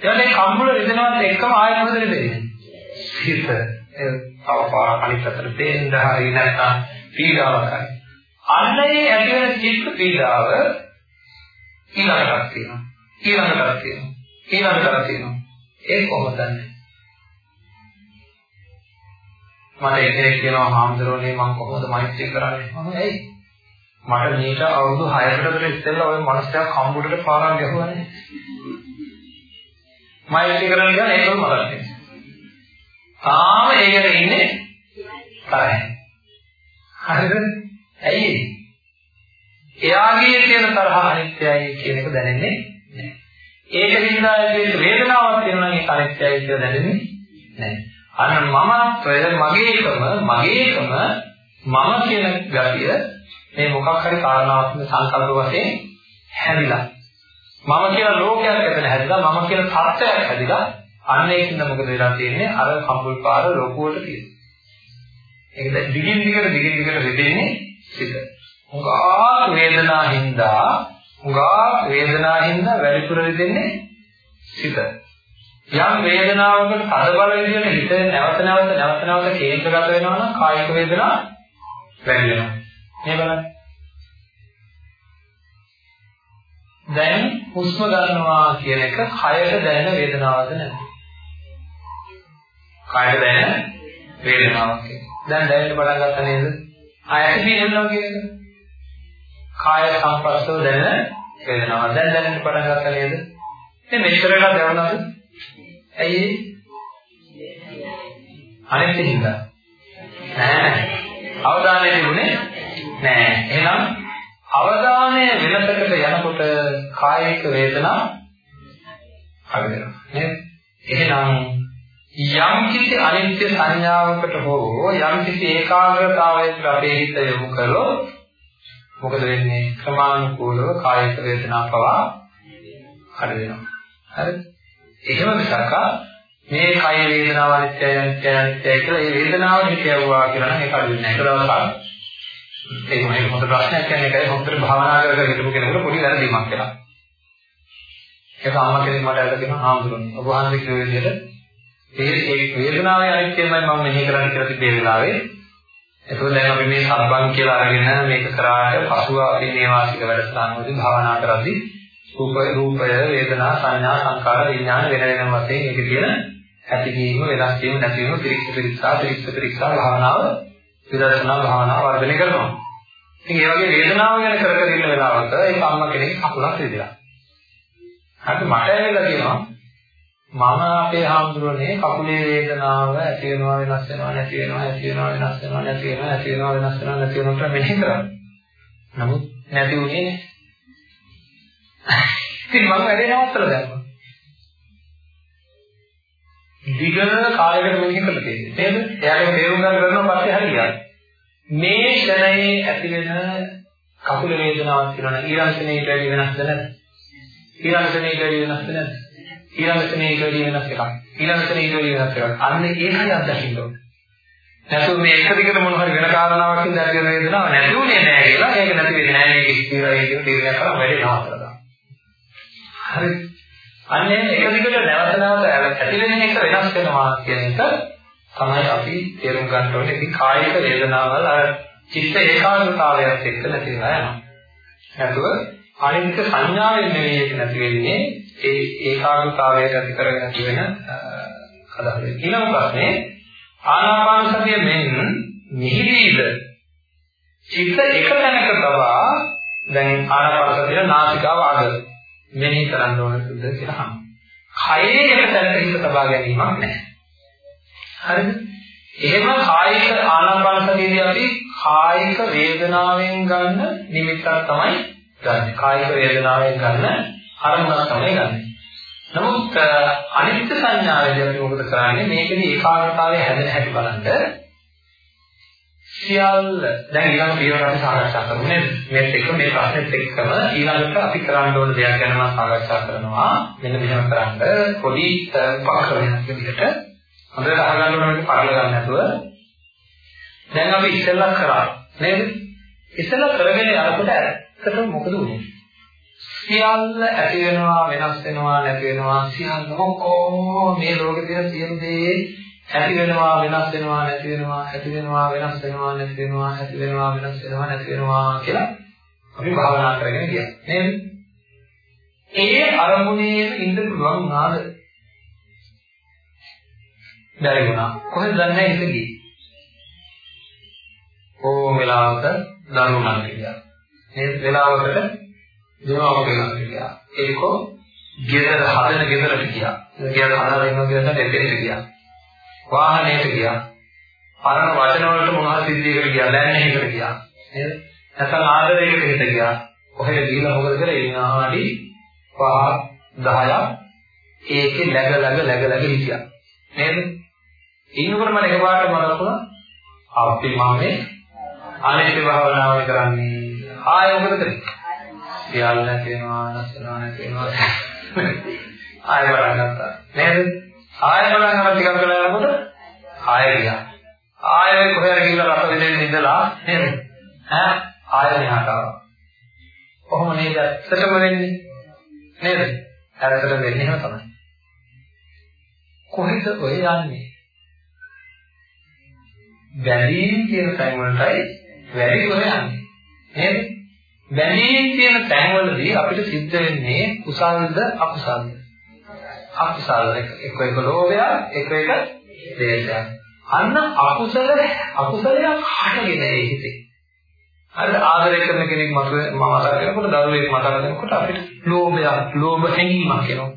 ඊළඟට කම්බුල රිදෙනවත් එක්කම ආයෙත් මොකද රිදෙන්නේ? හිත. ඒ තව පාර අනිත් පැත්තට දෙන්න හරි නැත්නම් පීඩාවක් හරි. අන්න ඒ ඇති වෙන චිත්ත පීඩාව ඊළඟටක් තියෙනවා. ඊළඟටක් තියෙනවා. ඊළඟටක් තියෙනවා. ඒක කොහොමද දන්නේ? මට එකෙක් කියනවා හාමුදුරනේ මම කොහොමද මෛත්‍රී කරන්නේ? මම ඇයි? මට මේක අවුරුදු 6කට විතර ඉස්සෙල්ලා ওই මනුස්සයා කම්බුඩට පාරක් ගැහුවානේ. මෛත්‍රී කරන්න ගියා ඒකම මතක් වෙනවා. තාම ඒකට ඉන්නේ තරහින්. හරිද? ඇයි? එයාගේ තියෙන තරහ අනිත්‍යයි කියන එක දැනෙන්නේ නැහැ. ඒක හින්දා ඒ වේදනාවක් තියෙනවා නම් ඒක අනිත්‍යයි කියලා දැනෙන්නේ නැහැ. අන්න මමත්වය මගේකම මගේකම මම කියන ගතිය මේ මොකක් හරි කාරණාත්මක සංකල්ප වශයෙන් හැදිලා මම කියන ලෝකයක් ඇතුළේ හැදිලා මම කියන සත්‍යයක් හැදිලා අන්න ඒකින්ද මොකද වෙලා තියෙන්නේ අර කම්බුල් පාර ලොකුවට තියෙනවා ඒක දිගින් දිගට දිගින් දිගට රෙදෙන්නේ සිත උගා වේදනා හින්දා උගා වේදනා හින්දා වැඩිපුර රෙදෙන්නේ සිත යම් වේදනාවකට තද බල විදියට හිත නැවත නැවත නැවත නැවත කේන්ද්‍රගත වෙනවා නම් කායික වේදනා වැඩි වෙනවා. මේ බලන්න. දැන් හුස්ම ගන්නවා කියන එක කයට දැනෙන වේදනාවද නැද්ද? කායයට දැනෙන වේදනාවක් කියන්නේ. දැන් දැනෙන්න පටන් ගත්තා නේද? ආයත පිනෙනවා කියන්නේ. කාය සංපස්සව දැනෙන වේදනාවක්. දැන් දැනෙන්න පටන් ගත්තා නේද? ඉතින් මෙච්චරලා දැනුණාද? ඇයි අනිත් හින්දා නෑ අවධානය තිබුණේ නෑ එහෙනම් අවධානය වෙනසකට යනකොට කායික වේදනා හරිනවා නේද එහෙනම් යම් කිසි අනිත්‍ය සංඥාවකට හෝ යම් කිසි ඒකාග්‍රතාවයකට අපේ හිත යොමු කළොත් මොකද වෙන්නේ ක්‍රමානුකූලව කායික වේදනා පවා හරි වෙනවා හරිද එහෙම මිසක් මේ කය වේදනාව අනිත්‍යයි අනිත්‍යයි අනිත්‍යයි කියලා ඒ වේදනාව හිතයවුවා කියලා නම් ඒක අඩු වෙන්නේ නැහැ. ඒක දවසක් ඒක මම හොඳ ප්‍රශ්නයක් කියන්නේ ඒකයි හොඳට භාවනා කර කර හිටපු කෙනෙකුට පොඩි වැරදීමක් කියලා. ඒක අම්මා කෙනෙක් මට අද කියනවා හාමුදුරනේ. ඔබ වහන්සේ කියව විදිහට ඒ ඒ වේදනාවේ අනිත්‍යමයි මම මෙහි කරන්න කියලා තිබේ වෙලාවේ. එතකොට දැන් අපි මේ සම්බන් කියලා අරගෙන මේක කරාට පසුව අපි මේ වාසික වැඩසටහන වලදී භාවනා කරද්දී රූපය රූපය වේදනා සංඥා සංකාර විඥාන වෙන වෙනම වශයෙන් ඒක කියන ඇතිවීම වෙනස් වීම නැතිවීම පිරික්ස පිරික්සා පිරික්ස පිරික්සා භාවනාව විදර්ශනා භාවනාව වර්ධනය කරනවා. ඉතින් ඒ වගේ වේදනාව ගැන කර කර ඉන්න වෙලාවක ඒක අම්මා කෙනෙක් කකුලක් රිදලා. හරි මට ඇවිල්ලා කියනවා මම අපේ හාමුදුරනේ කකුලේ වේදනාව ඇති වෙනවා වෙනස් වෙනවා නැති වෙනවා ඇති වෙනවා වෙනස් වෙනවා නැති වෙනවා ඇති වෙනවා වෙනස් වෙනවා නැති වෙනවා කියලා මෙහෙ කරා. නමුත් නැති වුණේ නෑ. ඉතින් මම වැඩේ නවත්තලා දැම්මා. දිග කාලයකට මෙහෙ කළා කියන්නේ. නේද? එයාගේ තේරුම් ගන්න කරනවා පස්සේ හරියට. මේ ක්ෂණයේ ඇති වෙන කකුල වේදනාවක් කියනවා ඊළඟ ක්ෂණයට වැඩි වෙනස්ද නැද්ද? ඊළඟ ක්ෂණයට වැඩි වෙනස්ද නැද්ද? ඊළඟ ක්ෂණයට වැඩි වෙනස් එකක්. ඊළඟ ක්ෂණයට වැඩි වෙනස් එකක්. අන්න ඒකයි අත්දකින්න ඕනේ. නැතුව මේ එක දිගට මොන හරි වෙන කාරණාවක් හින්දා ඇති වෙන වේදනාවක් නැති උනේ නැහැ කියලා ඒක නැති වෙන්නේ නැහැ මේක ඉස්තිරයි කියන තීරණයක් කරලා වැඩි නවත්තලා හරි. අන්නේ එක දිගට නැවත නැවත ඇති වෙන එක වෙනස් වෙනවා කියන එක තමයි අපි තේරුම් ගන්න ඕනේ. ඉතින් කායික වේදනාවල් අර චිත්ත ඒකාග්‍රතාවයත් එක්ක නැති වෙනවා යනවා. නැතුව අනිත්‍ය සංඥාවෙන් නෙවෙයි ඒක නැති වෙන්නේ ඒ ඒකාග්‍රතාවයට ඇති කරගෙන නැති වෙන අදහස. ඊළඟ ප්‍රශ්නේ ආනාපාන සතිය මෙන් මිහිරීද චිත්ත එක තැනක තබා දැන් ආනාපාන සතිය නාසිකාව අග මෙනෙහි කරන්න ඕනද කියලා අහනවා. කයේ එක තැනක හිත තබා ගැනීමක් නැහැ. හරිද? එහෙම කායික ආනාපාන සතියදී අපි කායික වේදනාවෙන් ගන්න නිමිත්තක් තමයි ගන්න. කායික වේදනාවෙන් ගන්න අරමුණක් තමයි ගන්න. නමුත් අනිත්‍ය සංඥාවේදී අපි මොකද කරන්නේ? මේකේ ඒකාග්‍රතාවය හැදෙන හැටි බලන්න සියල්ල දැන් ඊළඟ පියවර අපි සාකච්ඡා කරමු නේද? මේත් එක්ක මේ ප්‍රශ්නෙත් එක්කම ඊළඟට අපි කරන්න ඕන දෙයක් ගැන මම සාකච්ඡා කරනවා. මෙන්න මෙහෙම කරන්න පොඩි උපක්‍රමයක් විදිහට හොඳට අහගන්න ඕන මේක පරල ගන්න නැතුව දැන් අපි ඉස්සෙල්ලා කරා නේද? ඉස්සෙල්ලා කරගෙන යනකොට ඇත්තටම මොකද වුනේ? සියල්ල ඇති වෙනවා වෙනස් වෙනවා නැති වෙනවා සියල්ල මොකෝ මේ ලෝකේ තියෙන සියලු දේ ඇති වෙනවා වෙනස් වෙනවා නැති වෙනවා ඇති වෙනවා වෙනස් වෙනවා නැති වෙනවා ඇති වෙනවා වෙනස් වෙනවා නැති වෙනවා කියලා අපි භාවනා කරගෙන ගියා නේද? ඒ අරමුණේම ඉන්න පුළුවන් වුණාද? බැරි වුණා. කොහෙද දන්නේ හිත ගියේ? ඕම වෙලාවක දරුණක් කියලා. මේ වෙලාවකට දෙමාව කියලා කියලා. ඒකෝ ගෙදර හදන ගෙදරට ගියා. ගෙදර හදලා ඉන්න ගෙදරට දෙපෙරට ගියා. වාහනයට ගියා. පරණ වචන වලට මොනවද සිද්ධියකට ගියා. දැනෙන්නේකට ගියා. නේද? නැත්නම් ආදරයකට හිත ගියා. කොහෙද ගිහලා මොකද කරේ? විනාඩි 5 10ක් ඒකේ läග läග läග läග හිටියා. නේද? ඉන්නකොට මම එකපාරට මතකුණා අපි මම මේ අනිත්‍ය භාවනාව කරන්නේ. ආයෙ මොකද කරේ? සියල්ල නැති වෙනවා, නැසනවා නැති වෙනවා. ආයෙ බලන්න ගත්තා. නේද? ආයෙ බලන්න අර ටිකක් වෙලා යනකොට ආයෙ ගියා. ආයෙ කොහෙද ගිහලා රස විඳින්න ඉඳලා නේද? ඈ ආයෙ මෙහාට ආවා. කොහොම නේද ඇත්තටම වෙන්නේ? නේද? ඇත්තටම වෙන්නේ එහෙම තමයි. කොහෙද ඔය යන්නේ? බැඳීම් කියන තැන් වලටයි වැඩි කොහෙ යන්නේ? නේද? බැඳීම් කියන තැන් වලදී අපිට සිද්ධ වෙන්නේ කුසල්ද අකුසල්ද? අකුසල එක එක ලෝභය එක එක දේශයක්. අන්න අකුසල අකුසලයක් හටගෙන ඒ හිතේ. අර ආදරය කරන කෙනෙක් මත මම මතක් කරනකොට දරුවෙක් මතක් කරනකොට අපිට ලෝභයක්, ලෝභ හැඟීමක් එනවා.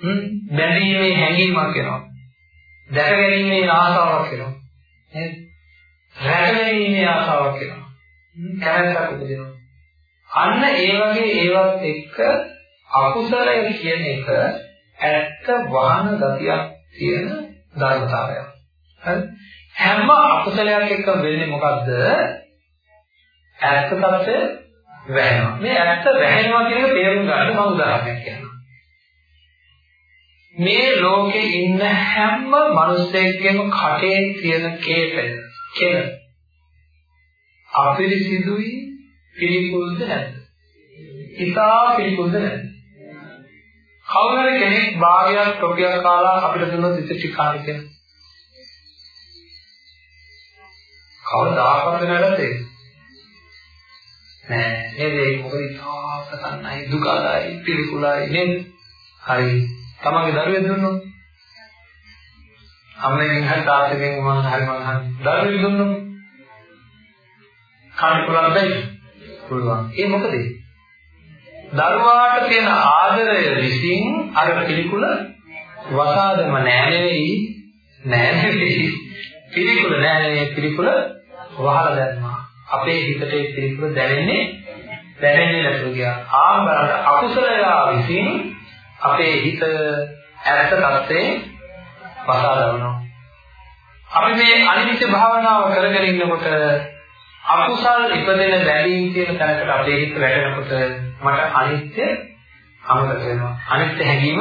හ්ම් බැඳීමේ හැඟීමක් එනවා. දැක ගැනීමේ ආසාවක් එනවා. නේද? රැක ගැනීමේ ආසාවක් එනවා. කැමැත්තක් උපදිනවා. අන්න ඒ වගේ ඒවත් එක්ක අකුසලය කියන එක ඇත්ත වහන ගතියක් තියෙන ධර්මතාවයක්. හරි? හැම අකුසලයක් එක්ක වෙන්නේ මොකද්ද? ඇත්ත తත්ය වැහෙනවා. මේ ඇත්ත වැහෙනවා කියන එක තේරුම් ගන්න මම උදාහරණයක් කියනවා. මේ ලෝකේ ඉන්න හැම මිනිස්සෙක්ගේම කටේ තියෙන කේතය කෙන අපිරිසිදුයි පිළිකුල්ද නැද්ද? ඉතා පිළිකුල්ද නැද්ද? කවුරු කෙනෙක් භාගයක් ටොපියක් කාලා අපිට දුන්නොත් ඉතින් ටික කාණි කියන. කවදාකවත් නැරද ඒක? නෑ නේද ඒක මොකද ඉතා ප්‍රසන්නයි දුකයි පිළිකුලයි නේද? හරි. තමන්ගේ දරුවෙක් දුන්නොත් අම්මෙන් හරි තාත්තෙන් මම හරි මම හරි දරුවෙක් දුන්නොත් කාණි පුළුවන් බැයි පුළුවන්. ඒ මොකද? දරුවාට තියෙන ආදරය විසින් අර පිළිකුල වසාදම නෑ නෙවෙයි නෑ නෙවෙයි පිළිකුල නෑ නෙවෙයි පිළිකුල වහලා දැම්මා. අපේ හිතට ඒ පිළිකුල දැනෙන්නේ දැනෙන්නේ නැතුව ගියා. ආම්බරට අකුසලයා විසින් අපේ හිත ඇත්ත තත්ත්වේ වසාදවනවා. අපි මේ අනිත්‍ය භාවනාව කරගෙන ඉන්නකොට අකුසල් ඉපදෙන බැඳීම් කියන තැනකට අපේ හිත වැටෙනකොට මට අනිත්‍ය අමතක වෙනවා. අනිත්‍ය හැඟීම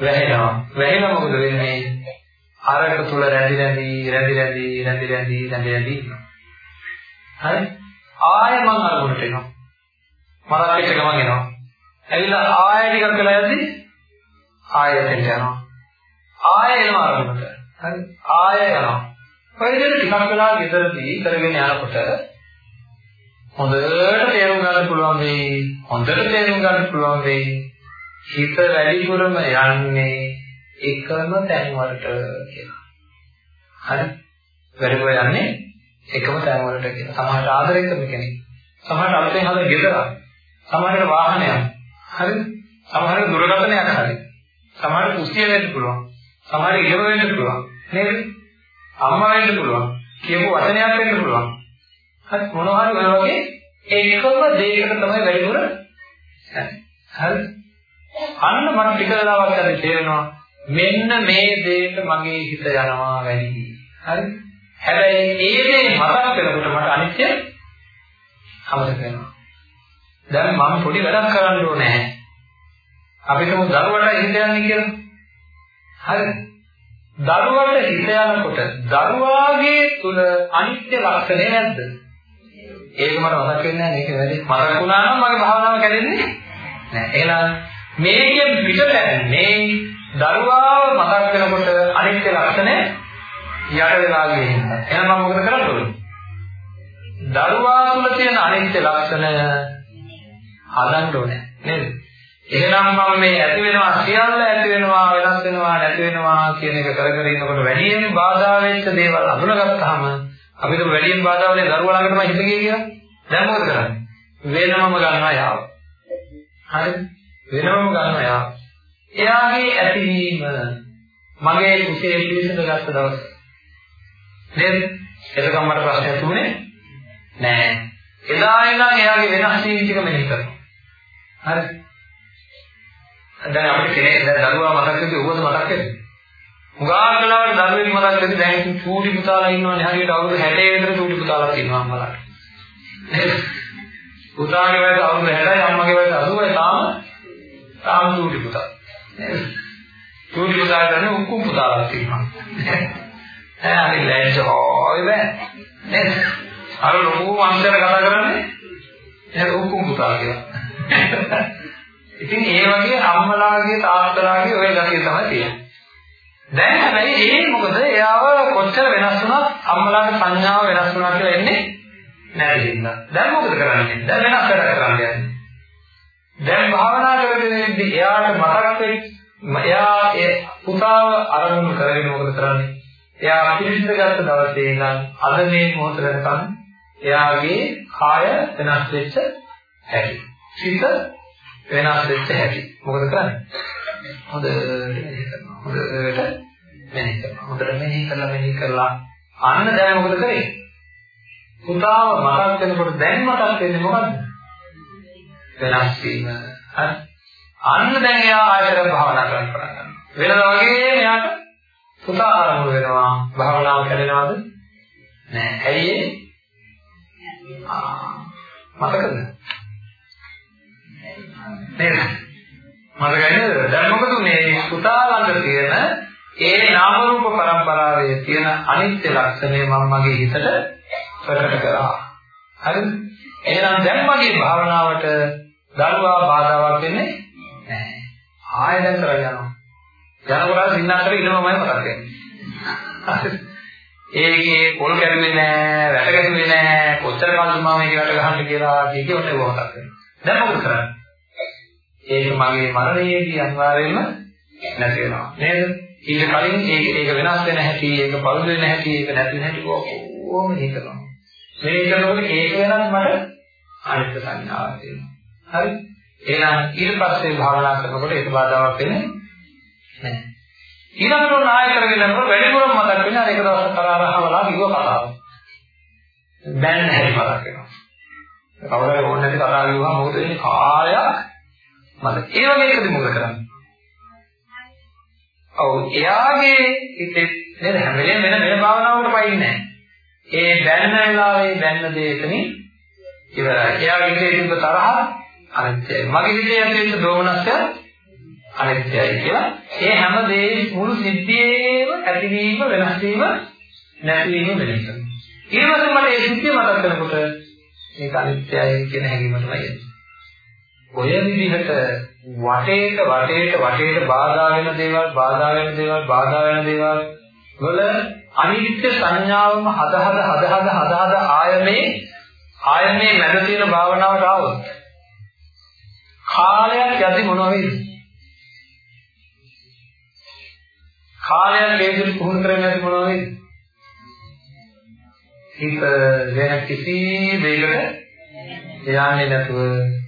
වැහෙනවා. වැහෙනවා මොකද වෙන්නේ? අරක තුල රැඳි රැඳි රැඳි රැඳි රැඳි රැඳි රැඳි රැඳි ඉන්නවා. හරි? ආය මං අරමුණට එනවා. මරක් එක ගමන් එනවා. ඇවිල්ලා ආය ටිකක් වෙලා යද්දි ආයෙත් යනවා. ආය එනවා අරමුණට. හරි? ආය යනවා. ඔය විදිහට ටිකක් වෙලා ගෙදරදී කරගෙන යනකොට හොඳට තේරුම් ගන්න පුළුවන් වෙයි. හොඳට තේරුම් ගන්න පුළුවන් වෙයි. හිත වැඩිපුරම යන්නේ එකම තැන් වලට කියලා. හරි? වැඩිපුර යන්නේ එකම තැන් වලට කියලා. සමහරට ආදරය කරන කෙනෙක්. සමහරට අලුතෙන් හදන ගෙදර. සමහරට වාහනයක්. හරි? සමහරට දුරකථනයක් හරි. සමහරට කුස්සිය වෙන්න පුළුවන්. සමහරට ඉරව වෙන්න පුළුවන්. නේද? අම්මා වෙන්න පුළුවන්. කියපු වචනයක් වෙන්න පුළුවන්. හරි මොනවා හරි ඔය වගේ ඒකම දෙයකට තමයි වැඩිපුර හරි. අන්න මට ටික වෙලාවක් හරි තේරෙනවා මෙන්න මේ දෙයට මගේ හිත යනවා වැඩි. හරි. හැබැයි ඒ දේ මතක් වෙනකොට මට අනිත්‍ය අමතක වෙනවා. දැන් මම පොඩි වැඩක් කරන්න ඕනේ. අපිටම දරුවට හිත යන්නේ කියලා. හරිද? දරුවට හිත යනකොට දරුවාගේ තුල අනිත්‍ය ලක්ෂණය නැද්ද? ඒක මට මතක් වෙන්නේ නැහැ මේක වැඩි මතක් වුණා නම් මගේ භාවනාව කැඩෙන්නේ නැහැ. එහෙනම් මේකෙන් පිටතන්නේ දරුවාව මතක් වෙනකොට අනිත්‍ය ලක්ෂණය යට වෙලා ගිහින්. එහෙනම් මම මොකද කරන්න ඕනේ? දරුවා තුල තියෙන අනිත්‍ය ලක්ෂණය හදන්න ඕනේ නේද? එහෙනම් මම මේ ඇති වෙනවා සියල්ල ඇති වෙනවා වෙනස් වෙනවා නැති වෙනවා කියන එක කර කර ඉන්නකොට වැඩියෙන් බාධා වෙච්ච දේවල් අඳුනගත්තාම අපිට වැඩියෙන් බාධා වලින් දරුවා ළඟටම හිත ගියේ කියලා. දැන් මොකද කරන්නේ? වෙනමම ගන්නවා යාව. හරිද? වෙනමම ගන්නවා යාව. එයාගේ ඇතිවීම මගේ කුසේ පිළිසඳ ගත්ත දවස. නේද? එතකම් මට ප්‍රශ්නයක් තුනේ නෑ. එදා ඉඳන් එයාගේ වෙනස් වීම ටික මෙහෙ කරනවා. හරිද? දැන් අපිට කෙනෙක් දැන් දරුවා මතක් වෙද්දී ඔබද මතක් වෙන්නේ. උගාක් වෙලාවට දරුවෙක් මතක් වෙද්දී දැන් චූටි පුතාලා ඉන්නවනේ හරියට අවුරුදු 60 විතර චූටි පුතාලා ඉන්නවා අම්මලාට. පුතාගේ වයස අවුරුදු 60යි අම්මගේ වයස 80යි තාම තාම චූටි පුතා. චූටි පුතාලා දැන් උක්කුම් පුතාලා ඉන්නවා. ඈ හරි ලැජ්ජ හොයි බෑ. නේද? අර ලොකු අන්තර කතා කරන්නේ ඒ උක්කුම් පුතා කියලා. ඉතින් ඒ වගේ අම්මලාගේ තාත්තලාගේ ওই ගතිය තමයි තියෙන්නේ. දැන් හැබැයි ඒ මොකද එයාව කොච්චර වෙනස් වුණත් අම්මලාගේ සංඥාව වෙනස් වුණා කියලා එන්නේ නැති හින්දා. දැන් මොකද කරන්නේ? දැන් වෙනස් කරලා කරන්න යන්නේ. දැන් භාවනා කරගෙන ඉඳි එයාට මතක් වෙයි එයා ඒ පුතාව අරමුණු කරගෙන මොකද කරන්නේ? එයා පිළිසිඳගත්ත දවසේ ඉඳන් අද මේ මොහොත වෙනකන් එයාගේ කාය වෙනස් වෙච්ච හැටි. සිත වෙනස් වෙච්ච හැටි. මොකද කරන්නේ? හොඳට මෙනෙහි කරනවා. හොඳට මෙනෙහි කරනවා. හොඳට මෙනෙහි කරලා මෙනෙහි කරලා අන්න දැන් මොකද කරේ? පුතාව මතක් වෙනකොට දැන් මතක් වෙන්නේ මොකද්ද? වෙනස් වීම. හරි. අන්න දැන් එයා ආයතන භාවනා කරන්න පටන් ගන්නවා. වෙනදා වගේ එයාට පුතා ආරම්භ වෙනවා. භාවනාව කැඩෙනවද? නෑ. ඇයි ඒ? මතකද? නේද? මතකයි නේද? දැන් මොකද මේ පුතා ළඟ තියෙන ඒ නාම රූප પરම්පරාවේ තියෙන අනිත්‍ය ලක්ෂණය මම මගේ හිතට ප්‍රකට කරා. හරිද? එහෙනම් දැන් මගේ භාවනාවට දරුවා බාධාවක් වෙන්නේ නැහැ. ආයෙ දැන් කරගෙන යනවා. යනකොට සින්නාතර ඉන්නමමයි මතක් වෙන්නේ. ඒකේ පොල් කැඩුවේ නැහැ, වැට කැඩුවේ නැහැ, කොච්චර කල්ද මම මේක වැට ගහන්න කියලා කීකේ ඔන්න ඒක මතක් වෙනවා. දැන් මොකද කරන්නේ? ඒක මගේ මරණයේදී අනිවාර්යයෙන්ම නැති වෙනවා. නේද? ඊට කලින් ඒක ඒක වෙනස් වෙන හැටි, ඒක පළු වෙන හැටි, ඒක නැති වෙන හැටි කොහොම හිතනවා. මේ කරනකොට ඒක වෙනස් මට අනිත් සංඥාවක් තියෙනවා. හරි? එහෙනම් ඊට පස්සේ භාවනා කරනකොට ඒක බාධාවක් වෙන්නේ නැහැ. ඊළඟට නාය කරගෙන යනකොට වැඩිපුරම මතක් වෙන අර එක දවසක් කරාරහවලා කිව්ව කතාව. දැන් නැහැ මතක් වෙනවා. කවදාද ඕනේ නැති කතාව කිව්වම මොකද වෙන්නේ කාලයක් මතක. ඒ වගේ එකද මොකද කරන්නේ? ඔව් එයාගේ හිතේ නේද හැම වෙලේම වෙන වෙන භාවනාවකට පයින්නේ නැහැ. ඒ බැන්න වෙලාවේ බැන්න දේ එතනින් ඉවරයි. එයාගේ හිතේ තිබ්බ තරහ අනිත්‍යයි. මගේ හිතේ ඇතිවෙච්ච දෝමනස්ය අනිත්‍යයි කියලා. ඒ හැම දේ මුළු සිද්ධියේම ඇතිවීම වෙනස් වීම නැතිවීම වෙනස් කරනවා. ඊළඟට මට ඒ සිද්ධිය මතක් කරනකොට මේක අනිත්‍යයි කියන හැඟීම තමයි එන්නේ. ඔය විදිහට වටේට වටේට වටේට බාධා වෙන දේවල් බාධා වෙන දේවල් බාධා වෙන දේවල් වල අනිත්‍ය සංඥාවම හද හද හද හද හද හද ආයමේ ආයමේ මැද තියෙන භාවනාවට ආවොත් කාලයක් යද්දි මොනව වෙයිද කාලයක් වේදිත පුහුණු කරගෙන යද්දි මොනව වෙයිද හිත වෙන කිසි දෙයකට යන්නේ නැතුව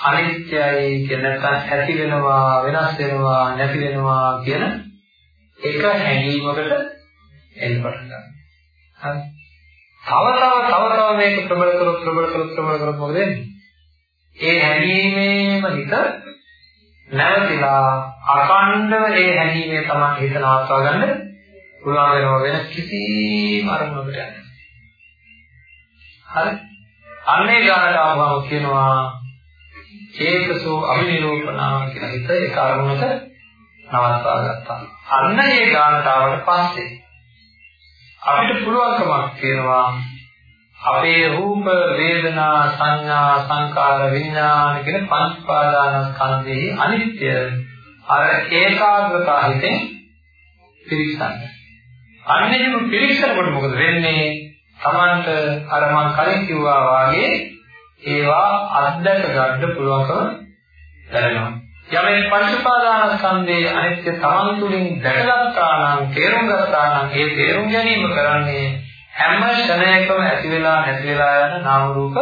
අනිත්‍යයි කියන නැත්නම් ඇති වෙනවා වෙනස් වෙනවා නැති වෙනවා කියන එක හැඟීමකට එන්න පටන් ගන්නවා. හරි. තව තව තව තව මේක ප්‍රබල කරොත් ප්‍රබල කරොත් ප්‍රබල කරොත් මොකද වෙන්නේ? ඒ හැඟීමේම හිත නැවතිලා අකණ්ඩව ඒ හැඟීමේ තමයි හිත නවත්වා ගන්න පුළුවන් වෙනවා වෙන කිසිම අරමුණකට යන්නේ. හරි. අන්නේ ගානට ආවම කියනවා චේතසෝ අවිනිරෝපණා කියලා හිත ඒ කාරණක නවත්වා ගත්තා. අන්න ඒ ගානටාවට පස්සේ අපිට පුළුවන්කමක් තියෙනවා අපේ රූප වේදනා සංඥා සංකාර විඥාන කියන පංච පාදානස්කන්ධයේ අනිත්‍ය අර ඒකාග්‍රතාව හිතෙන් පිරික්සන්න. අන්නේම පිරික්සනකොට මොකද වෙන්නේ? Tamanට අර මං කලින් කිව්වා වාගේ ඒවා අත්දැක ගන්න පුළුවන්කම දැනෙනවා. යමෙක් පංචපාදානස්කන්ධයේ අනිත්‍ය තමන් තුළින් දැකගත්තා නම් තේරුම් ගත්තා නම් ඒ තේරුම් ගැනීම කරන්නේ හැම ක්ෂණයකම ඇති වෙලා නැති වෙලා යන නාම රූප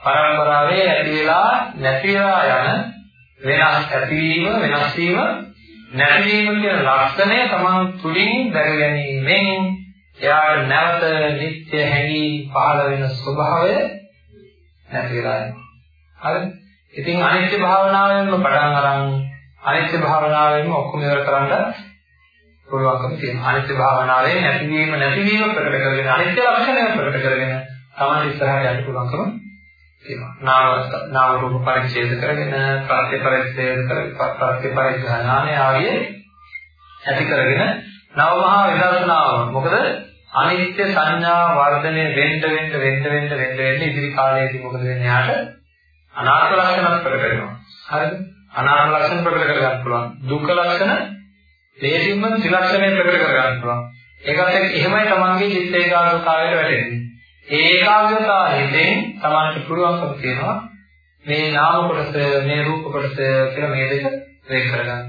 පරම්පරාවේ ඇති වෙලා නැති වෙලා යන වෙනස් ඇතිවීම වෙනස් වීම නැතිවීම කියන ලක්ෂණය තමන් තුළින් දැක ගැනීමෙන් එයාට නැවත නිත්‍ය හැඟී පහළ වෙන ස්වභාවය නැති වෙලා යනවා. හරිද? ඉතින් අනිත්‍ය භාවනාවෙන්ම පටන් අරන් අනිත්‍ය භාවනාවෙන්ම ඔක්කොම ඉවර කරන්න පුළුවන්කම තියෙනවා. අනිත්‍ය භාවනාවේ නැතිවීම නැතිවීම ප්‍රකට කරගෙන අනිත්‍ය ලක්ෂණය ප්‍රකට කරගෙන තමයි ඉස්සරහට යන්න පුළුවන්කම තියෙනවා. නාම නාම රූප පරිච්ඡේද කරගෙන ප්‍රත්‍ය පරිච්ඡේද කරගෙන ප්‍රත්‍ය පරිඥානය ආදී ඇති කරගෙන නව මහා විදර්ශනාව. මොකද අනිත්‍ය සංඥා වර්ධනය වෙන්න වෙන්න වෙන්න වෙන්න වෙන්න වෙන්න ඉදිරි කාලයේදී මොකද වෙන්නේ යාට? අනාත්ම ලක්ෂණත් ප්‍රකට වෙනවා හරිද? අනාත්ම ලක්ෂණ ප්‍රකට කර ගන්න පුළුවන්. දුක්ඛ ලක්ෂණ දේශින්ම ත්‍රිලක්ෂණය ප්‍රකට කර ගන්න පුළුවන්. ඒකත් එක්ක එහෙමයි තමන්ගේ චිත්ත ඒකාග්‍රතාවයට වැටෙන්නේ. ඒ ඒකාග්‍රතාවයෙන් තමන්ට පුළුවන්කම තියෙනවා මේ නාම කොටස මේ රූප කොටස කියලා මේ දෙක වෙන් කරගන්න.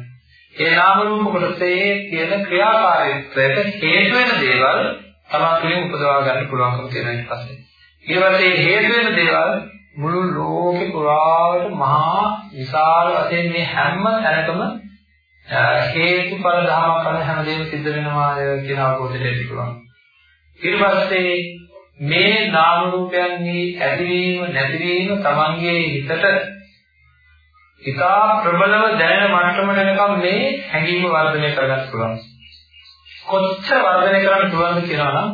ඒ නාම රූප කොටසේ තියෙන ක්‍රියාකාරීත්වයට හේතු වෙන දේවල් තමා තුළින් උපදවා ගන්න පුළුවන්කම තියෙන ඊට පස්සේ. ඊට පස්සේ හේතු වෙන දේවල් මුළු ලෝකේ පුරාවට මහා විශාල වශයෙන් මේ හැම තැනකම හේතුඵල ධර්ම කරන හැමදේම සිද්ධ වෙනවා කියන අවබෝධයට එන්න පුළුවන්. ඊට පස්සේ මේ නාම රූපයන්හි ඇතිවීම නැතිවීම තමන්ගේ හිතට ඉතා ප්‍රබලව දැනෙන මට්ටමට එනකම් මේ හැඟීම වර්ධනය කරගන්න පුළුවන්. කොච්චර වර්ධනය කරන්න පුළුවන්ද කියනවා නම්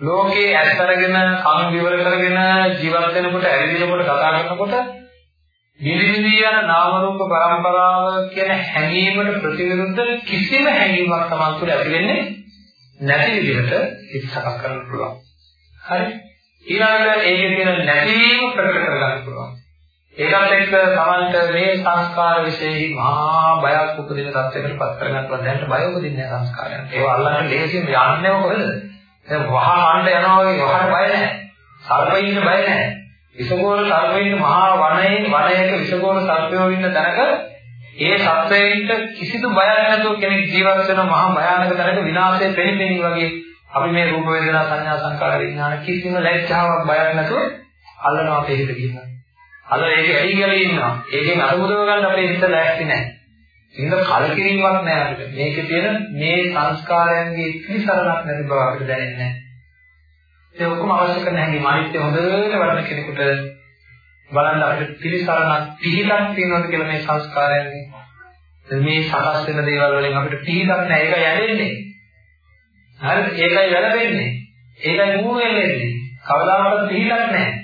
ලෝකේ ඇත්තරගෙන කම් විවර කරගෙන ජීවත් වෙනකොට ඇවිදිනකොට කතා කරනකොට නිවිවිදී යන නාම රූප පරම්පරාව කියන හැඟීමට ප්‍රතිවිරුද්ධ කිසිම හැඟීමක් තමන් තුළ ඇති වෙන්නේ නැති විදිහට හිත සකස් කරන්න පුළුවන්. හරි. ඊළඟට ඒකේ තියෙන නැතිවීම ප්‍රකට කරගන්න පුළුවන්. ඒකත් එක්ක තමන්ට මේ සංස්කාර વિશેහි මහා බයක් උපදින තත්යකට පත් කරගන්නවා. දැන් බය උපදින්නේ සංස්කාරයන්. ඒව අල්ලන්න ලේසියෙන් යන්නේ කොහෙද? දැන් වහාන්න යනවා වගේ වහන්න බය නැහැ. සර්පයින්න බය නැහැ. විසගෝල සර්පයින්න මහා වනයේ වනයේක විසගෝල සර්පයෝ ඉන්න තැනක ඒ සත්වයින්ට කිසිදු බයක් නැතුව කෙනෙක් ජීවත් වෙන මහා භයානක තැනක විනාශය පෙනිපෙනී වගේ අපි මේ රූප වේදනා සංඥා සංකාර විඥාන කිසිම ලැජ්ජාවක් බයක් නැතුව අල්ලනවා අපේ හිත කියනවා. අල්ල ඒක ඇලි ගලී ඉන්නවා. ඒකෙන් අනුමුදව ගන්න අපේ හිත ලෑස්ති නැහැ. ඒක කලකිරීමක් නෑ අපිට. මේකේ තියෙන මේ සංස්කාරයන්ගේ පිළිසරණක් නැති බව අපිට දැනෙන්නේ නෑ. ඒ ඔක්කොම අවශ්‍ය කරන හැඟීම අනිත්‍ය හොඳට වඩන කෙනෙකුට බලන්න අපිට පිළිසරණක් පිළිලක් තියෙනවද කියලා මේ සංස්කාරයන්ගේ. මේ සකස් වෙන දේවල් වලින් අපිට පිළිලක් නෑ. ඒක යැදෙන්නේ. හරිද? ඒකයි වැළපෙන්නේ. ඒකයි මූ වෙන්නේ. කවදාකවත් පිළිලක් නෑ.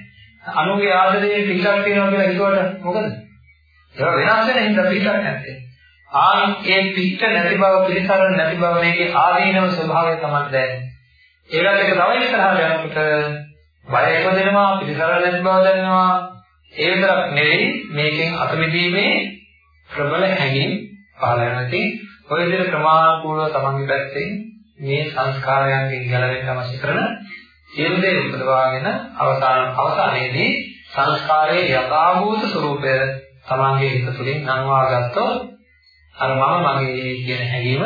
අනුගේ ආදරයේ පිළිලක් තියෙනවා කියලා හිතුවට මොකද? ඒක වෙනස් වෙන හින්දා පිළිලක් නැත්තේ. ආන් ඒ පිට නැති බව පිළිසරණ නැති බව මේකේ ආදීනව ස්වභාවය තමයි දැනෙන්නේ. ඒකට එක තව ඉස්සරහට යනකොට බය එපදෙනවා පිළිසරණ නැති බව දැනෙනවා. ඒ විතරක් නෙවෙයි මේකෙන් අත මිදීමේ ප්‍රබල හැඟීම් පහළ වෙනවා. ඉතින් ඔය විදිහට ක්‍රමානුකූලව තමන්ගේ පැත්තෙන් මේ සංස්කාරයන්ගෙන් ගැලවෙන්න අවශ්‍ය කරන සියලු දේ උපදවාගෙන අවසාන අවසානයේදී සංස්කාරයේ යථාභූත ස්වરૂපය තමන්ගේ හිත තුළින් නංවා ගත්තොත් අර මම මගේ කියන හැඟීම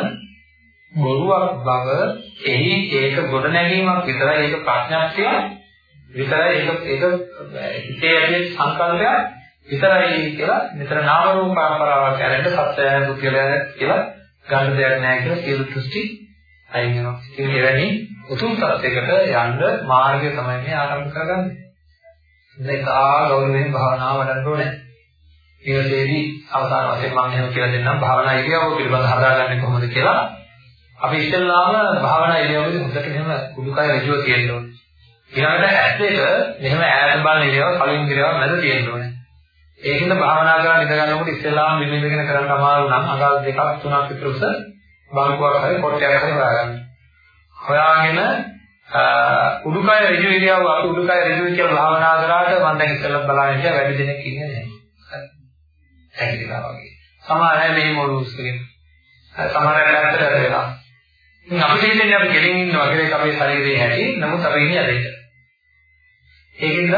බොරුවක් බව එහි ඒක ගොඩ නැගීමක් විතරයි ඒක ප්‍රඥාක්තිය විතරයි ඒක ඒක හිතේ ඇති සංකල්පයක් විතරයි කියලා මෙතන නාම රූප පරම්පරාවක් ඇරෙන්න සත්‍යය පුද්ගලයා කියලා ගන්න දෙයක් නැහැ කියලා සියලු දෘෂ්ටි අයින් වෙනවා. ඉතින් එවැනි උතුම් සත්‍යයකට යන්න මාර්ගය තමයි මේ ආරම්භ කරගන්නේ. මේක ආ ගෞරවයෙන් භාවනාව වඩන්න ඕනේ. ඊළඟේදී අවසාන වශයෙන් මම එහෙම කියලා දෙන්නම් භාවනා ඉරියව්ව පිළිබඳව හදාගන්නේ කොහොමද කියලා. අපි ඉස්සෙල්ලාම භාවනා ඉරියව්වේදී හොඳට මෙහෙම කුඩුකය ඍජුව තියෙන්න ඕනේ. ඊළඟට ඇස් දෙක මෙහෙම ඈත බලන ඉරියව්ව කලින් ඉරියව්ව මැද තියෙන්න ඕනේ. ඒකින්ද භාවනා කරලා ඉඳ ගන්නකොට ඉස්සෙල්ලාම විවිධගෙන කරන්න අමාරු නම් අඟල් දෙකක් තුනක් විතර උස බංකුවක් හරි කොටයක් හරි හොයාගන්න. හොයාගෙන උඩුකය ඍජු ඉරියව්ව අපි උඩුකය ඍජු කියලා භාවනා කරාට මම දැන් ඉස්සෙල්ලා බලන්නේ වැඩි දෙනෙක් ඉන්නේ නැහැ. ඇහිලා වගේ. සමහර අය මේ මොළු උස්සගෙන. සමහර අය ඇත්තට වෙලා. ඉතින් අපිට හිතෙන්නේ අපි ගෙලින් ඉන්නවා කියලා ඒක අපේ ශරීරයේ හැටි. නමුත් අපි ඉන්නේ අදේක. ඒකින්ද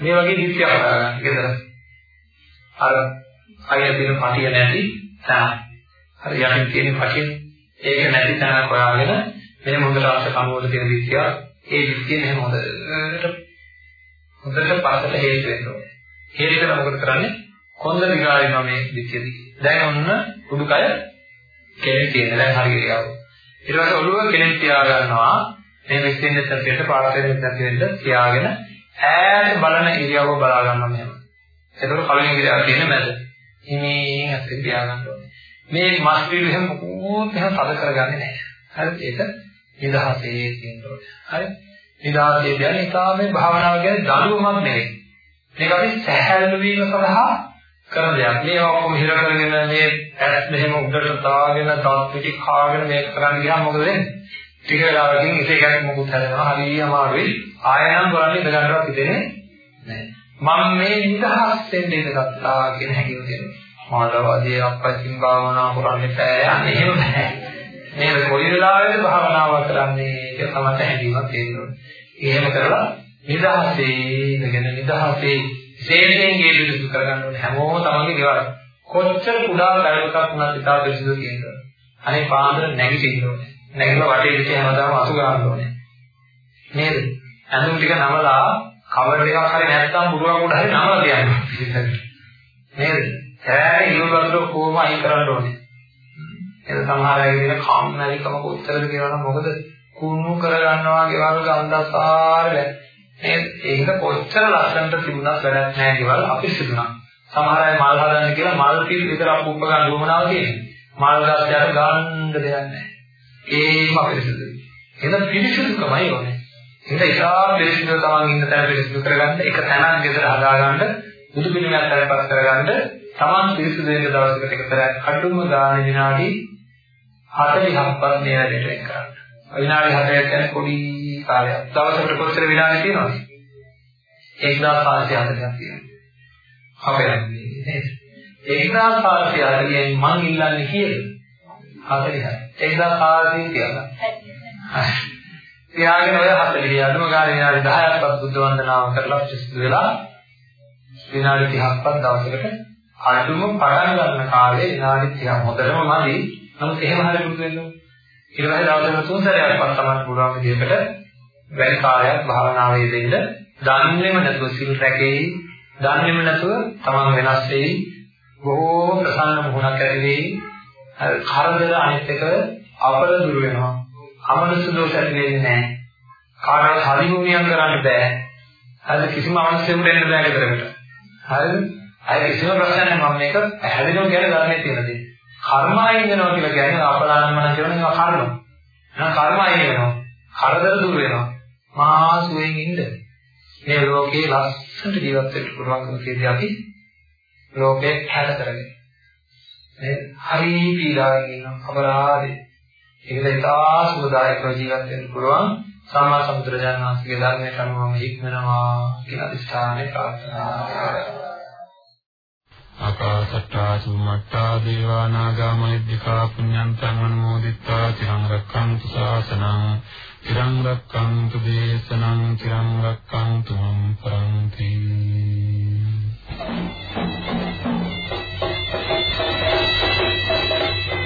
මේ වගේ දිට්ඨියක් හදාගන්න. ගෙදර. අර අයිය තියෙන පටිය නැති තැන. හරි යටින් තියෙන පටිය ඒක නැති තැන හොයාගෙන මේ මොහොතට අවශ්‍ය කනුවල තියෙන දිට්ඨිය ඒ දිට්ඨිය මෙහෙම හොඳට හොඳට පස්සට හේතු වෙන්න ඕනේ. හේතු වෙලා මොකද කරන්නේ? කොන්ද දිගාරිනවා මේ දික්කේ දිගේ. දැන් ඔන්න උඩුකය කෙලෙන් තියෙන දැන් හරියට යව. ඊට පස්සේ ඔළුව කෙලෙන් තියා ගන්නවා. මේ මෙස්සින් දෙකට පාට වෙන නැති වෙන්න තියාගෙන ඈත බලන ඉරියව්ව බලා ගන්නවා මෙහෙම. එතකොට කලින් ඉරියව්ව තියෙන මැද. හිමින් අත් තියා ගන්න ඕනේ. මේ මස් පිළි එහෙම මොකෝත් එහෙම තද කරගන්නේ නැහැ. හරිද? ඒක නිදහසේ තියෙන්න ඕනේ. හරි? නිදහසේ කියන්නේ ඒකාමේ භාවනාව කියන්නේ දඬුවමක් නෙවෙයි. මේක අපි සැහැල්ලු වීම සඳහා කරන දෙයක්. මේ ඔක්කොම හිර කරගෙන මේ ඇස් මෙහෙම උඩට දාගෙන දත් පිටි කාගෙන මේක කරන්න ගියාම මොකද වෙන්නේ? ටික වෙලාවකින් ඉතේ ගැට මොකුත් හැදෙනවා. හරිය අමාරුයි. ආයෙනම් බලන්න ඉඳ ගන්නවත් හිතෙන්නේ නැහැ. මම මේ නිදහස් වෙන්න ඉඳගත්තා කියන හැඟීම තියෙනවා. මාළවාදී අප්පච්චින් භාවනා කරන්නේ බෑ. අනේ එහෙම නැහැ. මේ කොයි වෙලාවෙද භාවනාව කරන්නේ කියලා තමයි හැඟීමක් තියෙනවා. එහෙම කරලා නිදහසේ ඉඳගෙන නිදහසේ විශේෂයෙන් ගේ පිළිසු කරගන්න ඕනේ හැමෝම තමන්ගේ ගෙවල්. කොච්චර කුඩා කඩකක් වුණත් ඉතාල පිළිසුදු තියෙනවා. අනේ පාන්දර නැගිටින්න ඕනේ. නැගිටලා වටේ පිටේ හැමදාම අසු ගන්න ඕනේ. නේද? ඇඳුම් ටික නමලා කවර් එකක් හරි නැත්නම් බුරුවක් උඩ හරි නමලා තියන්න. නේද? සෑහෙන ඉලුල් වතුර කොහොම අයින් කරන්න ඕනේ. ඒක සමහර අය කියන කම්මැලිකම කොච්චරද කියලා නම් මොකද කුණු කරගන්නවා ගෙවල් ගන්ධසාර නේද? ඒක කොච්චර ලස්සනට තිබුණත් වැඩක් නැහැ ගෙවල් අපිරිසිදුනා. සමහර අය මල් හදන්න කියලා මල් පිළ විතරක් උප්ප ගන්න උවමනාව තියෙනවා. මල් ගස් යට ගන්න දෙයක් නැහැ. ඒම අපිරිසිදුයි. එහෙනම් පිරිසිදුකමයි ඕනේ. එහෙනම් ඉතාල පිරිසිදු තමන් ඉන්න තැන පිරිසිදු කරගන්න එක තැනක් ගෙදර හදාගන්න බුදු පිළිමයක් තැන්පත් කරගන්න තමන් පිරිසිදු වෙන දවසකට එකතර අඩුම ගානේ විනාඩි 40ක්වත් මේ වැඩේට වෙන් කරන්න. විනාඩි 40ක් කියන්නේ පොඩි කාලයක්. දවසකට කොච්චර විනාඩි තියෙනවද? 1540ක් තියෙනවා. අපේ නේද? 1440න් මං ඉල්ලන්නේ කියලා 40යි 1440 කියලා තියාගෙන ඔය 40 අඩුම ගානේ විනාඩි 10ක්වත් බුද්ධ වන්දනාව කරලා ප්‍රසිද්ධ වෙලා විනාඩි 30ක්වත් දවසකට අඩුම පටන් ගන්න කාලේ විනාඩි 30ක් හොඳටම මදි නමුත් එහෙම හරිය පුරුදු වෙන්න ඕනේ ඊට පස්සේ දවසකට තුන් සැරයක්වත් තමයි පුළුවන් විදිහකට වැඩි කාලයක් භාවනාවේ දෙන්න දන්නේම නැතුව සිල් රැකෙයි දන්නේම නැතුව තමන් වෙනස් වෙයි බොහෝ ප්‍රසන්න මුහුණක් ඇති වෙයි. කරදර අනිත් එක අපල දුර වෙනවා. අමනුෂ්‍ය දෝෂ ඇති වෙන්නේ නැහැ. කාටවත් හදිමුනියම් කරන්න බෑ. හරිද කිසිම අවශ්‍යයක් දෙන්න බෑ ගෙදරකට. හරිද? අය කිසිම ප්‍රශ්නයක් නැහැ මම මේක පැහැදිලිව කියන්නේ ධර්මයේ තියෙන දේ. කර්මයෙන් වෙනවා කියලා කියන්නේ අපලානමන කියන ඒවා කර්ම. එහෙනම් කර්මයෙන් වෙනවා. කරදර දුර වෙනවා. මහා සුවයෙන් ඉන්න. මේ ලෝකේ ලස්සනට ජීවත් වෙන්න පුළුවන්කම තියෙදී අපි ලෝකේ හැද කරගෙන. නේද? හරි පීඩාවෙන් ඉන්න අපරාධේ. ඒකද ඉතා සුවදායකව ජීවත් වෙන්න පුළුවන් සම්මා සම්බුදුරජාණන් වහන්සේගේ ධර්මයට අනුව මම හික්මනවා කියලා අදිස්ථානයේ ප්‍රාර්ථනා කරනවා. ආකාශට්ටා සුමට්ටා දේවා නාග මහිද්దికා පුඤ්ඤන්තං අනුමෝදිත්වා තිරං රක්ඛන්තු ශාසනං තිරං රක්ඛන්තු දේශනං තිරං රක්ඛන්තු මම් පරන්ති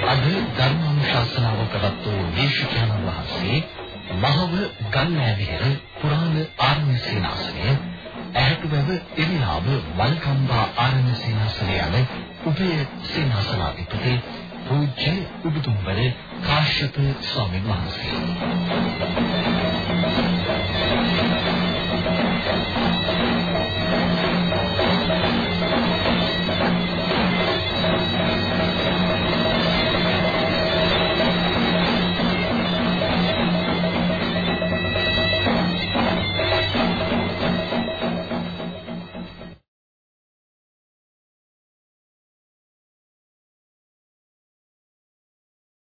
අද ධර්මානුශාසනාව පැවැත්වූ දේශකයන්න් වහන්සේ මහව ගල්නෑවිහෙර පුරාණ ආරණ්‍ය සේනාසනය ඇහැටුවැව ඉරිලාව වල්කම්බා ආරණ්‍ය සේනාසනය යන උභය සේනාසනාධිපති පූජ්‍ය උඩුතුම්බර කාශ්‍යප ස්වාමීන් වහන්සේ.